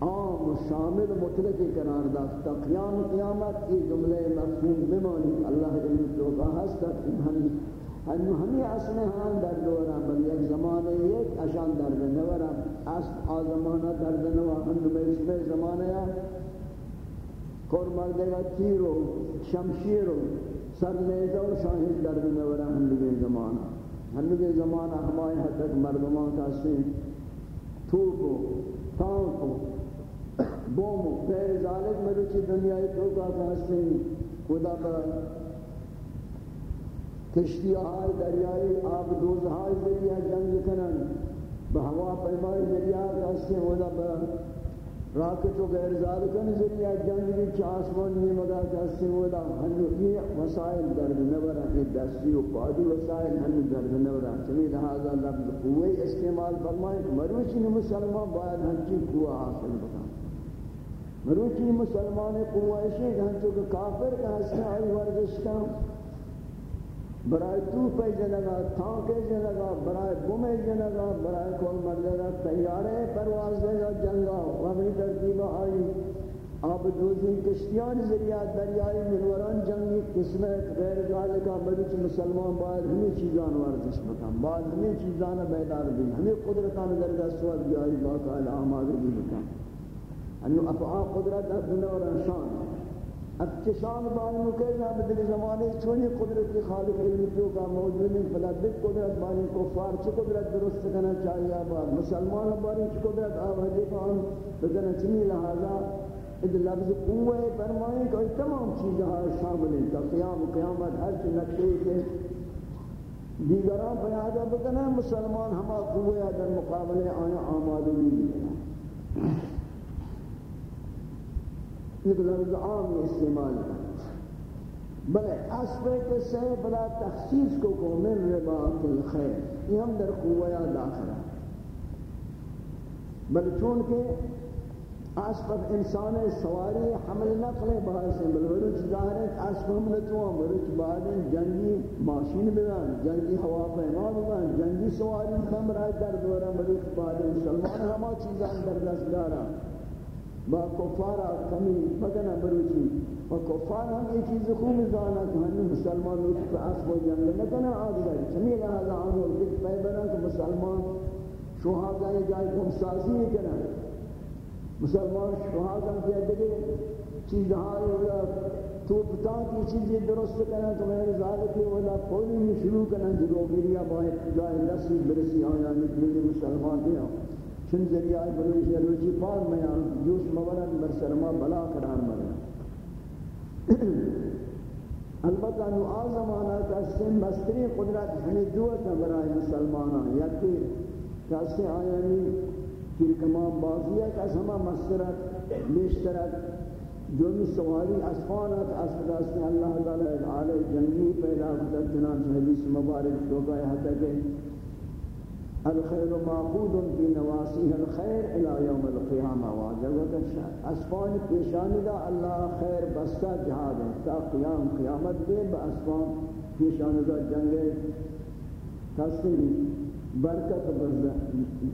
عام و شامل مطلق قرار دا تا قیام قیامت یہ جملے مفہوم بمانی. اللہ علم تو کا ہستا ہم ہم ہمیں اصل حال در دورا بل یک زمانے یک اشان در نورا اصل آ زمانہ در نورا ہم میں زمانہ یا کور مردے گا تیرو شمشیرو سر نیزہ و شاہد درد نورا ہنگے زمانہ ہنگے زمانہ ہمائے حد تک مردمان کا سن توپ و تانک و بوم و غیر ذالک مروچی دنیای توکا کا سن خدا پر کشتی آئی دریائی آب دوز آئی ذریعہ جنگ کنن بہوا پیمائی ذریعہ کا سن خدا پر راکت و غیر ذالکہ نظریہ جنگ بھی چاسمان یہ مگا جاسی ودا ہنو یہ وسائل درد نورا یہ دستی و قادی وسائل ہنو درد نورا چمی لہذا لفظ قوی استعمال فرمائیں مروچی مسلمان باید ہنچی قوہ حاصل بکا مروچی مسلمان قوہ اشید ہنچو کہ کافر کا حسن آئی ورزش کا برای تو پہ جنگا تھانکے جنگا برای بمے جنگا برای کول مردگا تیارے پرواز دے گا جنگا و اپنی ترتیب آئی۔ آب دوزی کشتیان ذریعہ دریائی منوران جنگی قسمت، غیر ذالکہ بلچ مسلمان باید ہمیں چیزان ورزش بکن، باید ہمیں چیزان بیدار بھی ہمیں قدرتان درگاہ سوال بیاری باقا الہم بھی بکن۔ انو افعا قدرت ابن اور انشان اب چشان بانی مکرنا بدل زمانے چونی قدرت کی خالق علمی تو کا موجود ہے فلا بک قدرت بانی کفار چھ قدرت درست کرنا چاہیے اب۔ مسلمان بانی چھ قدرت آوازی کان بگنا چنی لہذا اد لفظ قوہ فرمائیں کہ تمام چیزیں شامل ہیں قیام قیامت، ہر چی نقشے کے دیگران پیادا بکنا مسلمان ہما قوہ در مقابلے آیا آمادگی دیگران یہ لفظ عام استعمال ہے۔ بلے اسبے سے بلا تخصیص کو کو من رباط الخیر، یہ ہم در قویا داخل ہے بل چون کہ اسب انسان سواری، حمل نقل باعث ہے بل ورچ ظاہر ہے اسب حمل تو ورچ بعد جنگی ماشین بیان جنگی ہوا پیما بیان جنگی سواری ہم رائے در دورہ ملک بعد مسلمان، ہما چیزاں در دست دارا با کفار کمی مگنا بروچی. و کفار ہم یہ چیز خوب زانا کہ ہم مسلمان لوگ پر اسب و جنگ نکنا آدھگر چمی لہذا آنو دیکھ پہ بنا کہ مسلمان شہادا یہ جائے کم سازی کنا مسلمان شہادا کیا دیکھے چیز ہائی ولا تو پتا کی چیزیں درست کرنا تو میں ذالک ولا کوئی نہیں شروع کرنا جلو گریا باہر جائے نسل برسی آیا نکلی مسلمان دیا چن ذریعہ بلوچ روچی پاک میں جوش مورن بر سرما بلا قرار مرنا البتہ نو آزمانہ کا سن مستری قدرت ہمیں دوتا برای مسلمانہ، یکی کسی آیانی ترکمان بازیہ کس ہما مسترت بیشترت جو بھی سواری اسفانت اسفداست اللہ تعالی علی جنگی پیدا کرتا چنانچہ حدیث مبارک شوکا ہے حتی کہ الخير معقود في نواسيه الخير الى يوم القيامه واجبت اسفان پیشانی دا اللہ خیر بستا جہاد تا قیام، قیامت کے اسفان پیشانی دا جنگ کسی برکت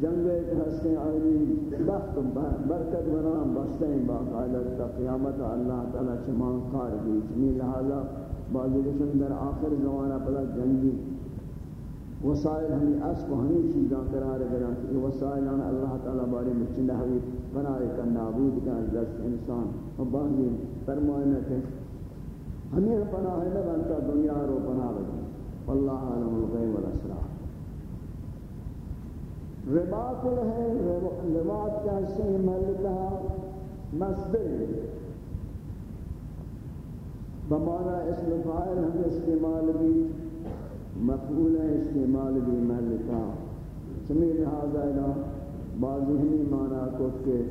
جنگ ہستے آئی بخت، برکت برام بستے باقاعدہ تا قیامت اللہ تعالی چمان کار بھی چمی لہذا بعضی رسن در آخر زمانہ پدا جنگی وسائل ہمیں اسب ہمیں چیزاں قرار گران کہ وسائل آنا اللہ تعالیٰ بارے میں چندہ ہوئی بنائے کا نابود کا دست انسان و باقی فرمائنا کہ ہمیں پناہ نہ بنتا دنیا رو پناہ بجا واللہ عالم الغیب والاسرار۔ رباط ہے رباط کا سے ملتا مصدر بمانا اسم فائل ہم استعمال بھی مفعول استعمال بھی محل کا سمی لہٰذا بعض ہی مانا کو کہ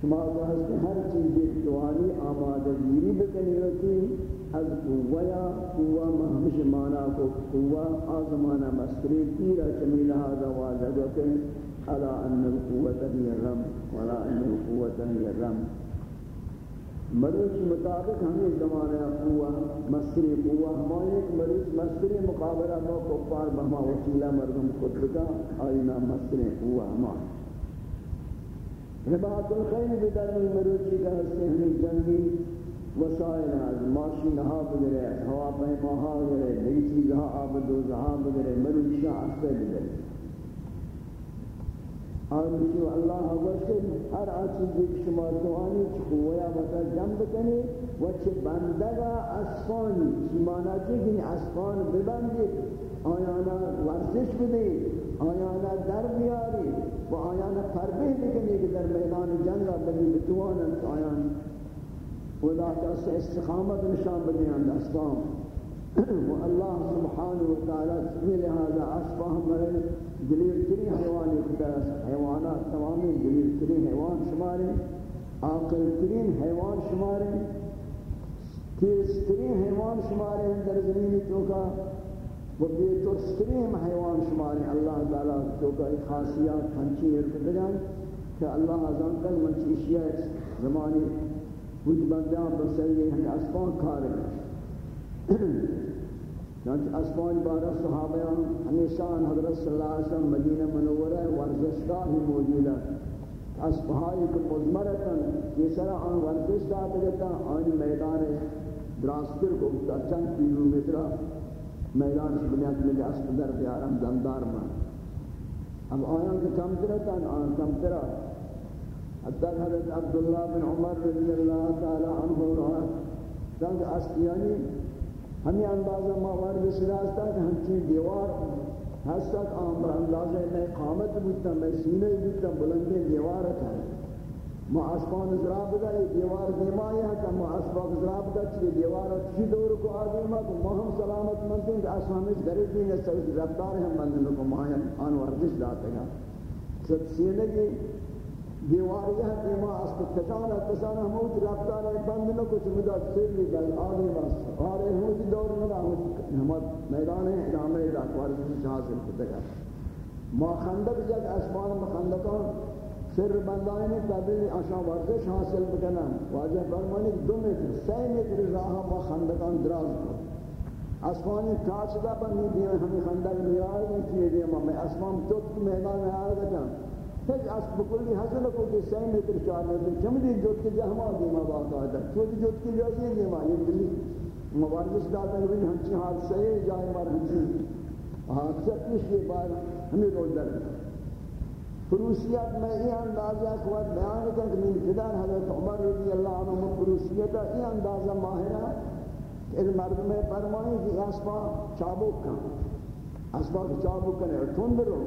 شما دست ہر چیز توانی آمادگیری بکنی ہوتی۔ از قویا قوا مہمش مانا کو قوا آزمانا مستری تیرا چمی لہذا واضح ہوتے الا ان القوة هي الرم۔ ولا ان القوة هي الرم۔ مروچ مطابق ہمیں زمانہ قوہ مصری قوہ ہمارے ایک مروچ مصری مقابلہ با کفار بہما وسیلہ مردم قدرکا آئینا مصری قوہ ہمارے رباط الخیر بدر میں مروچی کا حصے ہمیں جنگی وسائل از ماشی نہا بگرے، ہوا پہما ہا بگرے نئی چیزہا آبد و زہا بگرے مروچی حصے بگرے۔ آنچه الله گوش که هر چیزی که شما توانی خویا بتا جمع بکنی و چه بندگا اسفانی شمانا چه اسفان ببندی آیا نه ورزش بدهی آیا نه در بیاری و آیا نه فربه بکنی که در میدان جنگ بدی بتوانند نه و کس استخامت نشان بدهند اسفان و الله سبحانه و تعالی لهذا اسفان علیه دلیل ترین حیوان ایک حیوانات تمامی دلیل ترین حیوان شمارے عاقل ترین حیوان شمارے تیز ترین حیوان شمارے در زمین چوکا و بے ترس ترین حیوان شمارے اللہ تعالی تعالیٰ چوکا خاصیات ہنچی ارکت کہ اللہ عظم کل منچی اشیاء زمانی کچھ بندیاں بسیلی ہیں اسفان کھارے چنانچہ اسمان بارہ صحابہ ہمیشہ حضرت صلی اللہ علیہ وسلم مدینہ منورہ ورزشگاہ ہی موجود ہے اسفہائی کو مضمرتاً یہ سرا آن ورزش دات گتا آن میدان دراستر کو چند کلو میٹر میدان سے بنیاد ملے اسف در بیارم دندار مان اب آیان کے کم ترتا آن کم ترا حتی حضرت عبداللہ بن عمر رضی اللہ تعالی عنہ رہا چند اسفیانی ہمیں اندازہ ماوار بسراستا کہ ہم چیز دیوار حسد آمر اندازہ میں قامت بودتا میں سینے بودتا بلندے دیوار تھا ما اسپان ازراب دا یہ دیوار دیمائی ہے کہ ما اسپان ازراب دا چیز دیوار چی دور کو آدیما تو ما ہم سلامت منتے کہ اسپان اس گھر کی نسل رفتار ہیں مندن کو ما آن ورزش داتے ہیں سب سینے کی دیواری ہے کہ ما اس کو تکانا تسانا موت رفتار ہے بند نہ کچھ مدہ سر لی گل آدھی بس اور ہوتی دور نہ ہم میدان ہے نام ادامہ الاقوار سے حاصل کرتے گا ما خندق جگ اسمان مخندقان سر بندائے نے قبل ورزش حاصل بکنا واجہ فرمانی دو میٹر سی میٹر راہ ما خندقان دراز کو اسمانی کاچ دا پر نہیں دیا ہمیں خندق میرا ہے کہ یہ میں اسمان تو میدان میں آ گیا ہیچ اس بکلی حاصل کو کہ سی میٹر چار میٹر چمدی جوت کے جہما دیما باقاعدہ چوتی جوت کے جائے دیما یہ دلی مبارکش داتا ہے ہنچی حادثہ ہے جائے مار ہنچی حادثہ پیش یہ بار ہمیں روز در فروسیت میں یہ اندازہ کو بیان کر کہ من فدان حضرت عمر رضی اللہ عنہ من فروسیت یہ اندازہ ماہرہ کہ اس مرد میں فرمائیں کہ اسبا چابک کا اسبا چابک کرنے تند رو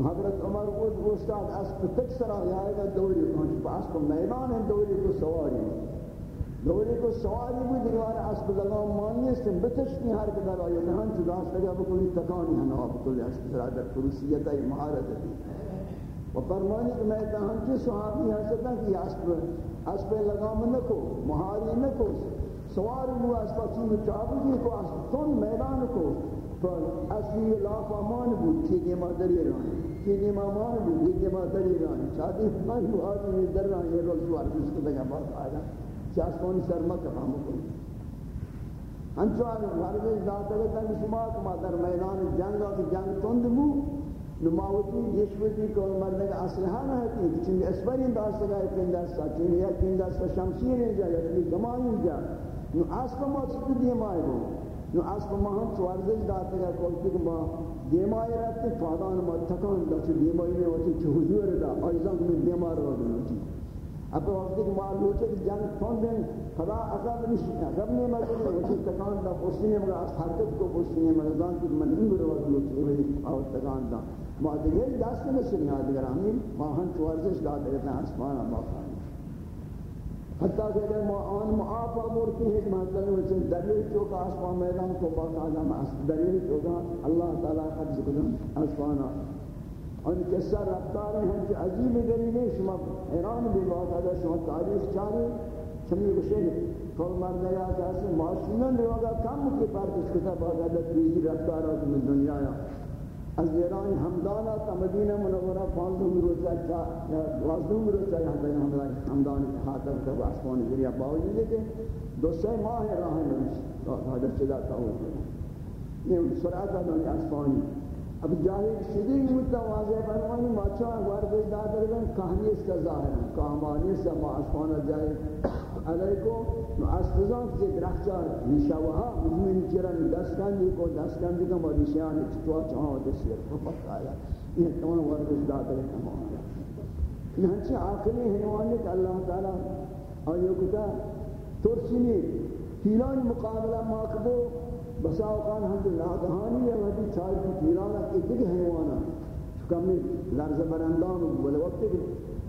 حضرت عمر کو استاد اس تک سرا جائے گا دوری پہنچ پاس کو میدان ہے دوری کو سواری دوری کو سواری بھی دیوار اسب لگام مانی است بتشنی ہر قدر آئے ہن تو داست لگا بکلی تکانی ہن آپ کلی اسب در کرسیت ای مہارت دی۔ و فرمانی کہ میں کہاں کہ صحابی حسدہ کہ اسب اسب لگام نکو، مہاری نکو۔ سوار ہوا اسب چین چابو کو اسب، تون میدان کو۔ پر اصلی لاف امان بود که دیما دری رانی که دیما امان بود که دیما دری رانی شادی من آدمی در رانی رول سوار جس کو دگا بات آیا چاسکونی سرما کفام کنی ہنچو آنے ورزش ذات ہے کہ شما کما در میدان جنگ کی جنگ تند بو نماوتی یشوتی کو مرنے کا اسلحہ نہ ہے کہ چنگ اسپرین داست گئے کین دستا چنگ یا کین دستا شمشیر جا یا گمائیں جا نو اسب ما چھ دی مائے بو نو اسب ما ہم ورزش ذات ہے کہ ما دیمائی رہتے فادان ما تکان دا چھ دیمائی میں وچھ حضور دا ایزان میں دیمار رو دو اب وقت کہ معلوم ہے کہ جنگ فوندن خدا عذاب نہیں عذاب نہیں مگر وہ تکان دا پوچھنے مگر اس حرکت کو پوچھنے مگر جان کہ من این ان گرو وہ چوری اور تکان دا۔ ما دیگر دست میں سے یاد کر ما ہن ورزش دا دیتے ہیں اسمان ما حتی کہ اگر آن معافا مورتی ہے مطلب ہے کہ دلیل چوکا اسمان میدان کو باقا باقاعدہ دلیل چوکا اللہ تعالی حفظ کرن اسمان ان کے سر رفتار ہیں کہ عجیب غریب شما حیران بھی بات ہے شما تاریخ چارے چمی گشے کول مرنے یا جیسے معاشرین لوگا کم کے پر کچھ کتا بات ہے تیزی رفتار ہے دنیا یا. از ایران حمدانا تا مدینہ منورہ پانزوں روزہ چا یا دوازدوں روزہ یہاں یعنی بین حمدان حاضر کا واسفان گریا باوجود ہے کہ دو سہ ماہ راہ نوش حاضر چلا تا ہو یہ سرعت ہے دنیا اسفانی. اب جاہی شدید متواضع فرمانی ماچا ورد دادرگن کہانی اس کا ظاہر ہے کہانی سے ما اسفانہ جائے علیکو نو اسفزان کے درخچا نیشا وہا مجمین چرن دستان دی کو دستان دی کا مدیشیان چتوا چاہاں دسیر فقط آیا یہ تمام ورد دادر تمام آیا این یہاں آخری حیوانی کہ اللہ تعالی آئیو کتا ترسینی فیلان مقابلہ ماکبو. بسا اوقات ہم تو ناگہانی ہے وہ چار کی پیرانا ایک دیگه حیوانا چکا لرز برندان بلے وقت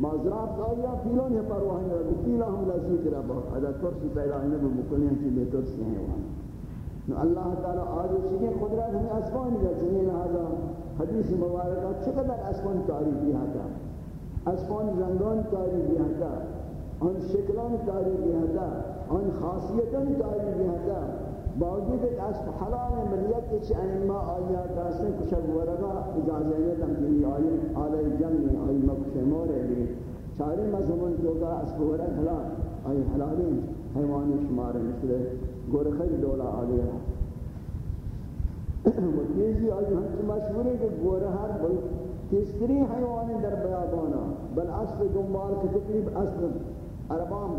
کہ معذرات داریا پیلان ہے پرواہ نہیں رہا پیلا ہم لازی کرا بہت ادا ترسی پیدا ہے وہ مکلی ہیں چیزیں ترسی حیوان نو اللہ تعالی آج اسی کی قدرت ہمیں اسمان دیا چنین لہذا حدیث مبارکہ چقدر اسمان تاریخ دیا تھا اسمان رنگان تاریخ دیا تھا ان شکلان تاریخ دیا تھا ان خاصیتان تاریخ دیا تھا باوجود ایک حلال ملیت کے چھ ائمہ آیا داستے کچھ ورگا اجازت ہے تم کی آئے آلے جنگ میں آئی مکش مورے بھی سارے مذہبن جو کا اسب ورگ حلال آئی حلال حیوان شمار مثل گورخی دولا آلے وہ تیزی آئی ہم سے مشہور ہے کہ گورہر بل تیسری حیوان در بیابانا، بل اسب دنبال کی تقریب اسب عربان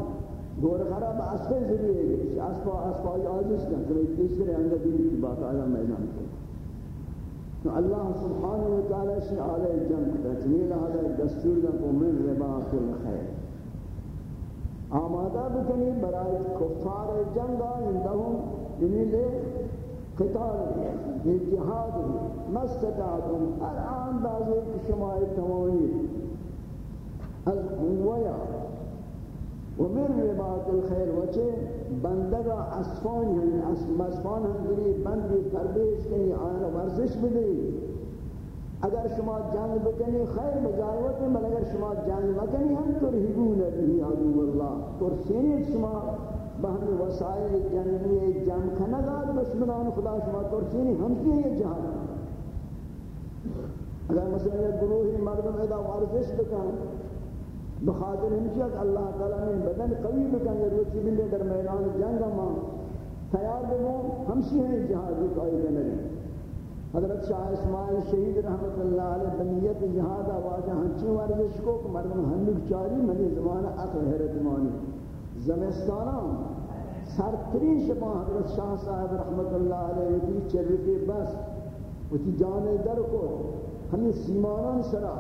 دور خراب اسفے ذریعے ہے اسفا اسفا عاجز کا کہ تیسرے اندر دین کی بات آیا میدان کو تو اللہ سبحانہ و تعالی سے علی جنگ تجمیل ہذا دستور کا کو من رباط الخير آمادہ بکنی برای کفار جنگ عندهم یعنی لے قتال یہ جہاد مستطاعتم. الان بعضی شما تمامی. از قویا ومن رباط الخير وچه بندگا اسفان یعنی اسفان هم دری بندی تربیش کنی، آن ورزش بدی. اگر شما جنگ بکنی، خیر بجایوت ہے بل اگر شما جنگ بکنی ہم ترہبون بھی عدو اللہ ترسینی شما بہم وسائل جنگی جنگ کنگاد بسمنان خدا شما ترسینی ہم کی یہ جہاں اگر مثلا یہ گروہی مردم ادا ورزش بکن بخاطر ہمشہ کہ اللہ تعالیٰ نے بدن قوی بکن یعنی یا روچی بندے در میدان جنگ ما تیار بگو ہمشی ہیں جہادی قائد نگے حضرت شاہ اسماعیل شہید رحمت اللہ علیہ بنیت جہاد آوازہ ہنچی ورزش کو کہ مردم ہنگ چاری منی زمانہ عقل حیرت مانی۔ زمستانہ سرترین شبہ حضرت شاہ صاحب رحمت اللہ علیہ کی چرکی بس وہ تی جانے در کو، ہمیں سیمانان سرا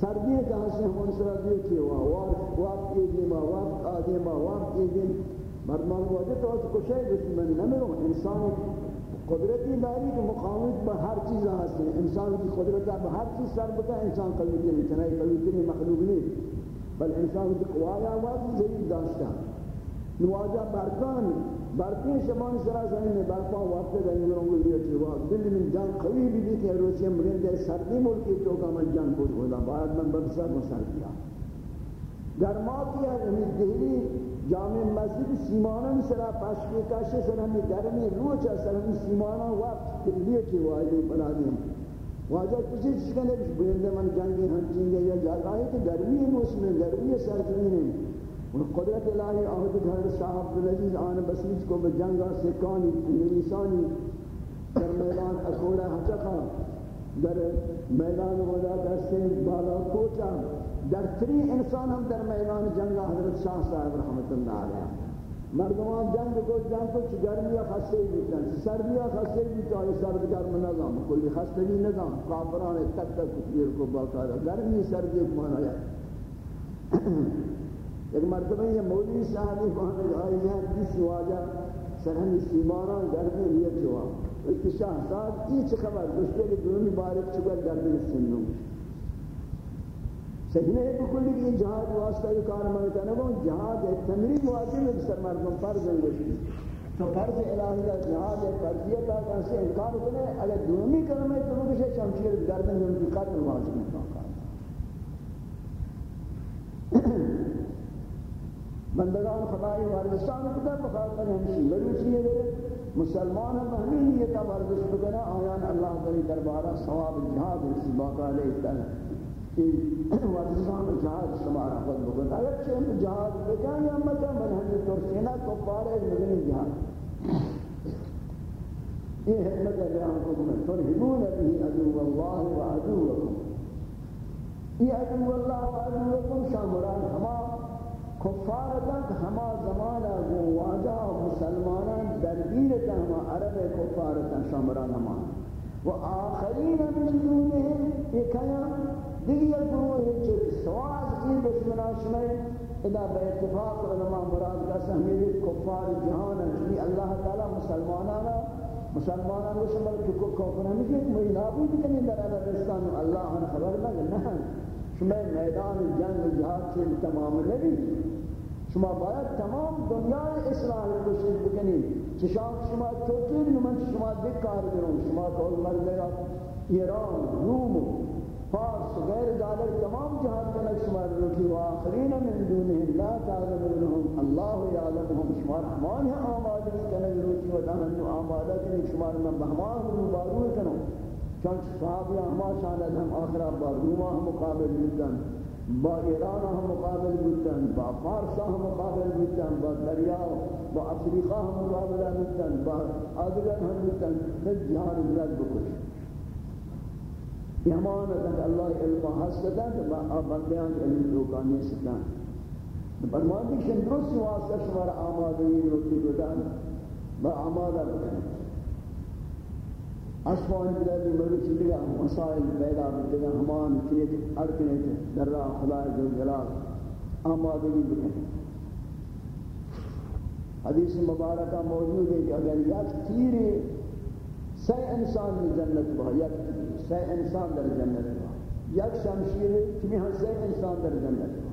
سردی کہاں سے ہم انسرا دیئے کہ وقت وقت ایدیما وقت آدیما وقت ایدیم مردمان واجہ تو اس کشے بسی من نمروں انسان قدرتی داری کہ مقاومت با ہر چیز ہستے انسان کی قدرت با ہر چیز سر بتا انسان قلوی نہیں چنائی قلوی نہیں مخلوق نہیں بل انسان کی قوایا وقت ضرور داشتا نواجہ برکان، برکین شمان سرا زمین برپا وقت گئی گروں گے یہ چوا دل میں جان قوی بھی دی کہ روسی مرین دے سردی ملکی تو کا من جان بود ہودا بعد من بسر مسر کیا گرما کیا ہمیں دہلی جامع مسجد سیمانہ سرا پاشکی کاشے سرا ہمیں گرمی روچا سرا ہمیں سیمانہ وقت لیے کہ واجی بنا دیں واجہ کسی چیز کا نہیں بلندے من جنگی ہنچیں گے یا جاگا ہے کہ گرمی موسم، گرمی سرزمین ہے قدرت الہی آہد گھر شاہ عبدالعزیز آن بسیج کو بجنگا سکانی نویسانی در میدان اکوڑا حچقا در میدان ودا دستے بالا کوچا در تری انسان ہم در میدان جنگا حضرت شاہ صاحب رحمت اللہ علیہ. مردمان جنگ کو جنگ کو چی گرمی خستے بیتن. چی سردی خستے بیتن سرد گرم نظام. کلی خستگی نظام. کافران تک تک کتیر کو باقاعدہ. گرمی سردی کو مانا ہے ایک مرتبہ یہ مولوی صاحبی وہاں آئی ہے جس واجہ سرہن سیمارا گرمی نیت ہوا ایک شاہ صاحب ایچ خبر دوسرے کے دونی بارک چکر گرمی سنوں سجنے بکلی کی جہاد واسطہ یہ کار مانتا ہے وہ جہاد ہے تمرین واجب ہے سر مردم فرض ہے تو فرض الہی کا جہاد ہے فرضیت کا کیسے انکار کرے اگر دومی کلمہ تو وہ کسی شمشیر گردن میں ان کی قتل واجب. ہے بندگان خدای ورزشان کتا بخاطر ہمشی مروچی ہے مسلمان ہم ہمیں نیتا ورزش بکنا آیان اللہ تعالی دربارہ ثواب جہاد ہے باقا لے علیہ السلام ورزشان جہاد شمارا خود بکن اگر چند جہاد بکن یا مکہ من ہمیں ترسینا کفار ہے مدنی جہاد یہ حکمت ہے بیان حکم ہے ترہبون بھی عدو اللہ و عدوکم. یہ عدو اللہ و عدوکم شامران ہمارا ہما کفارتا ہما زمانہ وہ واجہ مسلمانان دربیرتا ہما عرب کفار کفارتا شامران ہما و آخرین من دونهم یہ کیا دیگر گروہ ہے جو سواز این دشمنان شمائے ادا بے اتفاق علماء مراد کا سہمیلی کفار جہان ہے اللہ تعالی مسلمانانا مسلمانان کو شمال کہ کو کفر ہمیں کہ مئی نابود کنی در عربستان اللہ عنہ خبر نہ نہ شما میدان جنگ جہاد سے تمام نبی شما باید تمام دنیا اسلام کو شیر بکنی چشام شما توتیر نمن شما دیکھ کار کروں شما کول مرد لگا ایران، روم فارس غیر ذالک تمام جہاد کا شمار روکی و آخرین من دونهم لا تعلم لهم اللہ یعلمهم شمار ہمان ہے آمادی کا روکی و دہن آمادہ کے شمار من بہمان مبارو کنو چونچ صحابی ہما شاند ہم آخرہ با روما ہم مقابل بودن. با ایران ہم مقابل بودن، با فارس ہم مقابل بودن، با دریا، با افریقہ ہم مقابل بودن، با آدگر ہم بودن جہاد بلد بکش. یمانت اللہ علم حسدن با بندیان علم دوکانی ستن فرماتی کہ درست واسطہ شمار آمادگی روکی بدن با آمادہ بدن اسفان بلدی مروچی لگا مسائل پیدا بدن ہمان چیز ارکنے تھے در راہ خدا جو جلال، آمادگی بدن حدیث مبارکہ موجود ہے کہ اگر یک تیری سی انسان جنت با یک تیر سه انسان در جنت با یک شمشیر چمی ہم سه انسان در جنت با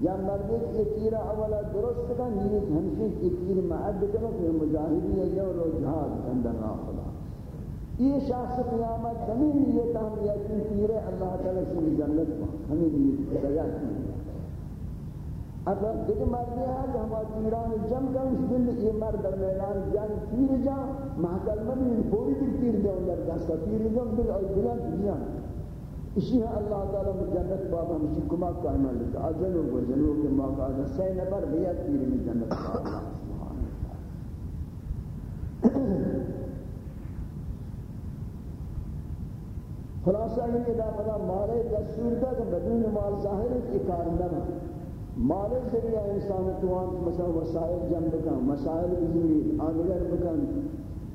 یا مردی کہ تیر اولا درست کا نیت ہمشی کی تیر معد کرو کہ مجاہدی ہے جو رو جہاد اندر راہ خدا۔ یہ شخص قیامت ہمیں نیت ہم یا تیر اللہ تعالی سے جنت با ہمیں نیت درجہ کی اب دیکھ مرد ہے کہ ہم تیران جم کا اس دن یہ مرد در میدان جان تیر جا محکل مبین پوری دل تیر دے اندر دستا تیر جم دل اور بلان دنیا۔ اسی ہے اللہ تعالیٰ میں جنت بابا ہمشی کمک کا عمل لکھا ازنو و جنو کے موقع دا سی نفر بیت تیر میں جنت بابا خلاصہ یہ دا پدا مالے دستور دا کہ بدون مال ظاہر ہے کہ کار نہ مال ذریعہ انسان توان مثلا وسائل جمع بکن، مسائل بزنی آدگر بکن۔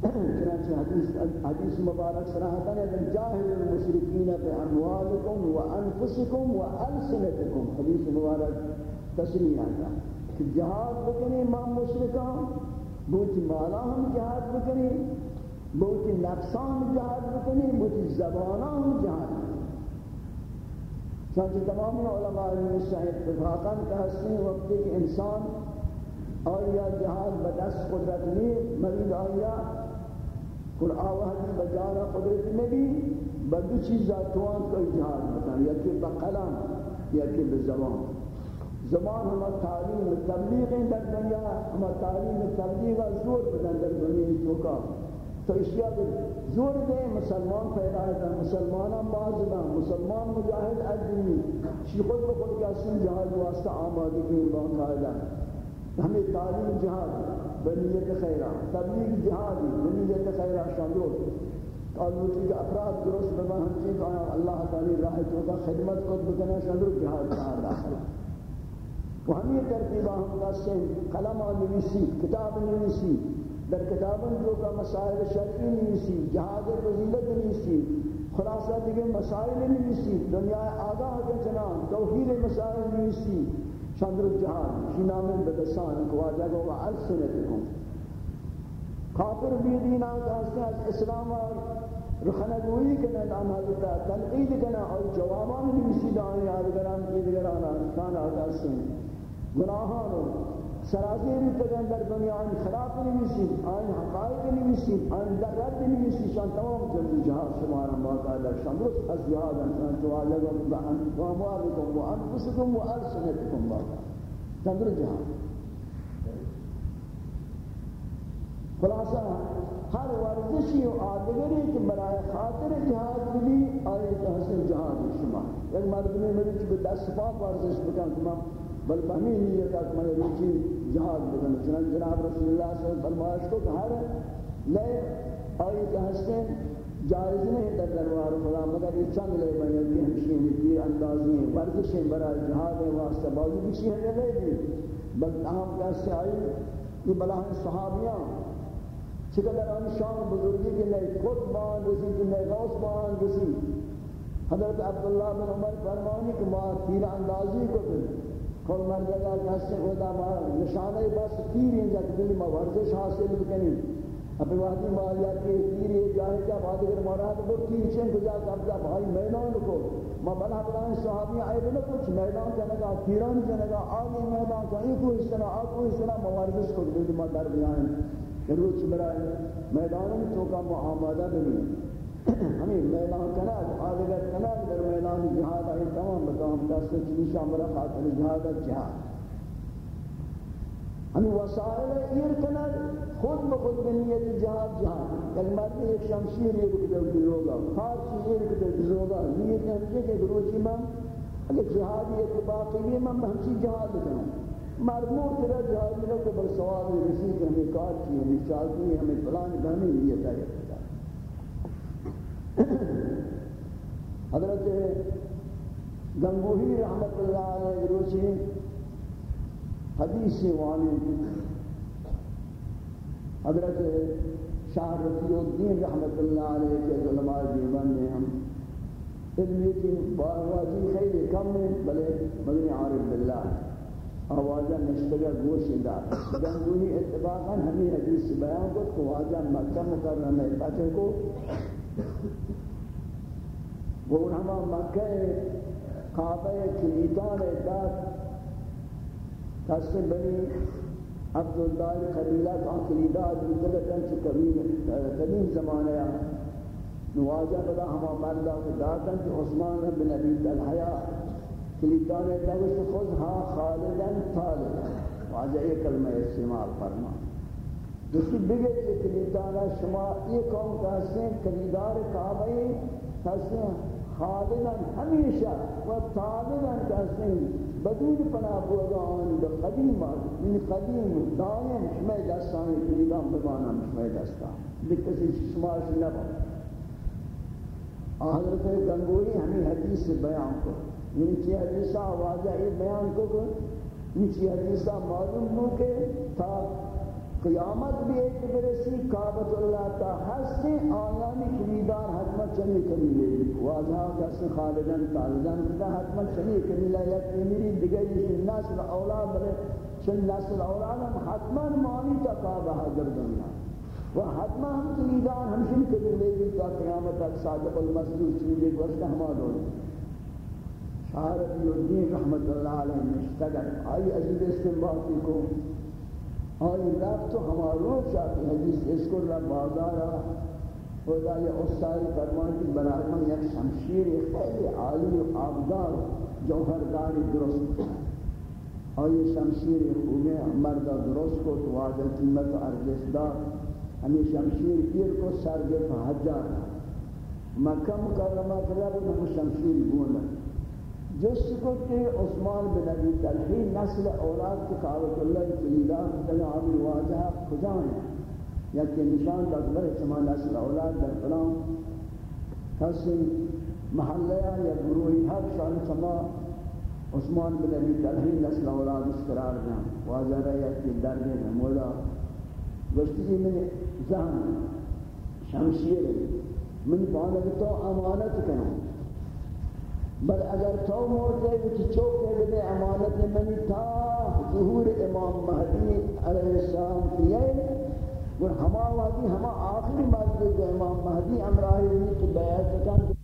چنانچہ حدیث حدیث مبارک صراحتا ہے کہ جاہل المشرکین بے اموالکم و انفسکم و السنتکم۔ حدیث مبارک تصریح آتا۔ کہ جہاد بکنی ما مشرکان بوتی مالا ہم جہاد بکنی بوتی نفسان جہاد بکنی بوتی زبانان جہاد بکنی چونکہ تمام علماء علم شاہد اتفاقاً کا حسن وقت کہ انسان آیا جہاد بدست قدرت لی مرید آیا کل آوہدی بجارہ قدرت نبی؟ بدو چیزا توان کوئی جہاد بتان یا کہ بقلم یا کہ بزبان زبان. ہما تعلیم تبلیغ در دنیا ہما تعلیم تبلیغ زور بدن در دنیا چوکا تو اشیاء زور دے، مسلمان پیدا ہے مسلمان باز مسلمان مجاہد ادنی شی خود بخود کیا سن جہاد واسطہ آمادی کے باقاعدہ ہمیں تعلیم جہاد، بنیت خیرہ. تبلیغ جہادی، بنیت خیرہ شامل اور لوٹی کے افراد درست بما ہم چیز آیا، اللہ تعالی راہ تو کا خدمت کو بکنا شامل جہاد جہاد داخل و ہمیں ترتیبہ ہم کا سے قلم نویسی کتاب نویسی در کتابن جو کا مسائل شرعی نویسی جہاد فضیلت نویسی خلاصہ دیگر مسائل نویسی دنیا آگاہ کے چنان توحید مسائل نویسی چندر جهان شی نام بدسان کو آجا گو و السنتکم کافر بی دینا کہاستے از اسلام اور رخنگوئی کنا نام حضرتا تنقید کنا اور جوابان نمیسی دانی آدگران کی دگران آدگران آدگران گناہان سرازی بھی در دنیا، آن خلاف نمیسید آن حقائق نمیسید آن در رد نمیسید شان تمام جلد جهاد شمارا باقاعدہ شمرس از جهاد انسان توالگم و اموالکم و انفسکم و ارسنتکم باقاعدہ چندر جهاد. خلاصہ ہر ورزشی و آدگری کہ برای خاطر جہاد بھی آئی تحصیل جہاد شما. ایک مردمی مریض کو دست پاک ورزش بکن کہ بل بہمی نیت ہے کہ میں روچی جہاد بدن. چنان جناب رسول اللہ صلی اللہ علیہ وسلم فرمائش کو کہ ہر لیے آئی کہ ہستیں جائز نہیں در دربار خدا، مگر یہ چند لیے بنی کی ہمشی کی اندازی ہیں ورزشیں برای جہاد واسطہ بازو بچی ہیں لیے بھی بل تاہم کیسے آئی یہ بلاہ صحابیاں چقدر آن شان بزرگی کے لیے خود بان رسی، کی نئے غوث بان رسی۔ حضرت عبداللہ بن عمر فرمانی کہ ماں تیر اندازی کو دل کل مرد کا جس خدا ما نشانہ بس تیر ہیں جب دل میں ورزش حاصل بکنی اب وادی مالیا کے تیر یہ جائے کیا بعد اگر مراد وہ تیر چن گزا قبضہ بھائی میدان کو ما بنا بلان صحابی آئے بنا کچھ میدان جنے گا تیران جنے گا آگے میدان کا ایک کو اس طرح آپ کو اس طرح مورزش کو دل میں در بیان روچ برائے میدان میں تو کا معاملہ بنی ہمیں میدان کناد آدگر کناد در میدان جہاد آئی، تمام بتاہم دست چلی شامرہ خاطر جہاد جہاد۔ ہمیں وسائل ایر کناد خود بخود بنیت جہاد جہاد۔ یک مرد ایک شمشیر ایک بدر دلوگا ہر چیز ایک بدر نیت ہمشہ کہ گروچی من، اگر جہادی اتباقی بھی من ہمچی جہاد کروں مرمور ترہ جہادی لوگ بل سوال رسی کہ ہمیں کار کی، ہمیں چال کی ہمیں پلان کرنے نیت ہے حضرت گنگوہی رحمت اللہ علیہ روچی حدیث وانی حضرت شاہ رفیع الدین رحمت اللہ علیہ کے علماء دیوان میں ہم علمی کی بارواجی خیلی کم میں بلے مدنی عارف باللہ آوازہ نشتگہ گوشی دار گنگوہی اتباقا ہمیں حدیث بیان کو تو واجہ مکہ مکرمہ فتح کو وہ ہما مکہ کعبہ کی کلیتان داد کسی بنی عبد عبداللہ قبیلہ کا کلیداد مجلدن چی قدیم زمانہ یا نواجہ بدا ہما مردہ کو داتن چی عثمان بن ابی عبی الحیاء کلیتان داد خود ہاں خالدن طالبا واجہ ایک کلمہ استعمال فرما. دوسری بگے یہ کلیدانا شما یہ قوم کہتے ہیں کلیدار کعبہ کہتے خالداً ہمیشہ و طالباً کہتے بدون پناہ بودان بقدیم من قدیم دائم شمع دستان کلیدان بمانا شمع دستان. بکسی شماش نبا حضرت گنگولی ہمیں حدیث بیان کو یعنی چی حدیثہ واضح بیان کو یعنی چی حدیثہ معلوم ہو کہ تا قیامت بھی ایک برسی کعبت اللہ تا حسن آیانی کلیدار حتمت چلی کلی لے واضحا کسی خالدن تعالیدن کتا حتمت چلی کلی لے یک میری دیگر یہ نسل اولاد بلے چل نسل اولاد ہم حتمت مانی تا کعبہ حضر دنیا و حتما ہم کلیدار ہمشن کلی لے گی تا قیامت تک صادق المسجد چلی گوشت ہما دور شہرت الدین رحمت اللہ علیہ مشتگر آئی عزیز استنباطی کو آئی رب تو ہمارو چاہتی حدیث اس کو رب بازارا خدا یہ استاد فرمان کی برائے یک شمشیر خیلی عالی و آبدار جوہردار درست آئی شمشیر خوبے مردہ درست کو تو آجا قیمت ارزش دار۔ ہمیں شمشیر پیر کو سر دے حجار۔ مکہ مکرمہ کرب وہ شمشیر بولا جس کو کہ عثمان بن ابی طلحی نسل اولاد کے کعبۃ اللہ جلیلہ تلا عام واجہ کجا ہے؟ یا کہ نشان دکبر سما نسل اولاد در فلان حسن محلہ یا گروہی حق شان سما عثمان بن ابی طلحی نسل اولاد اس قرار دیں واجہ رہا کہ در میں مولا گوشتی جی، میں ذہن شمشیر من پانا تو امانت کروں۔ بل اگر تو مرتے وچ چوکے بنے امانت منی تا ظہور امام مہدی علیہ السلام کیے اور ہما وادی، ہما آخری مسجد جو امام مہدی امراہی ہوئی تو بیعت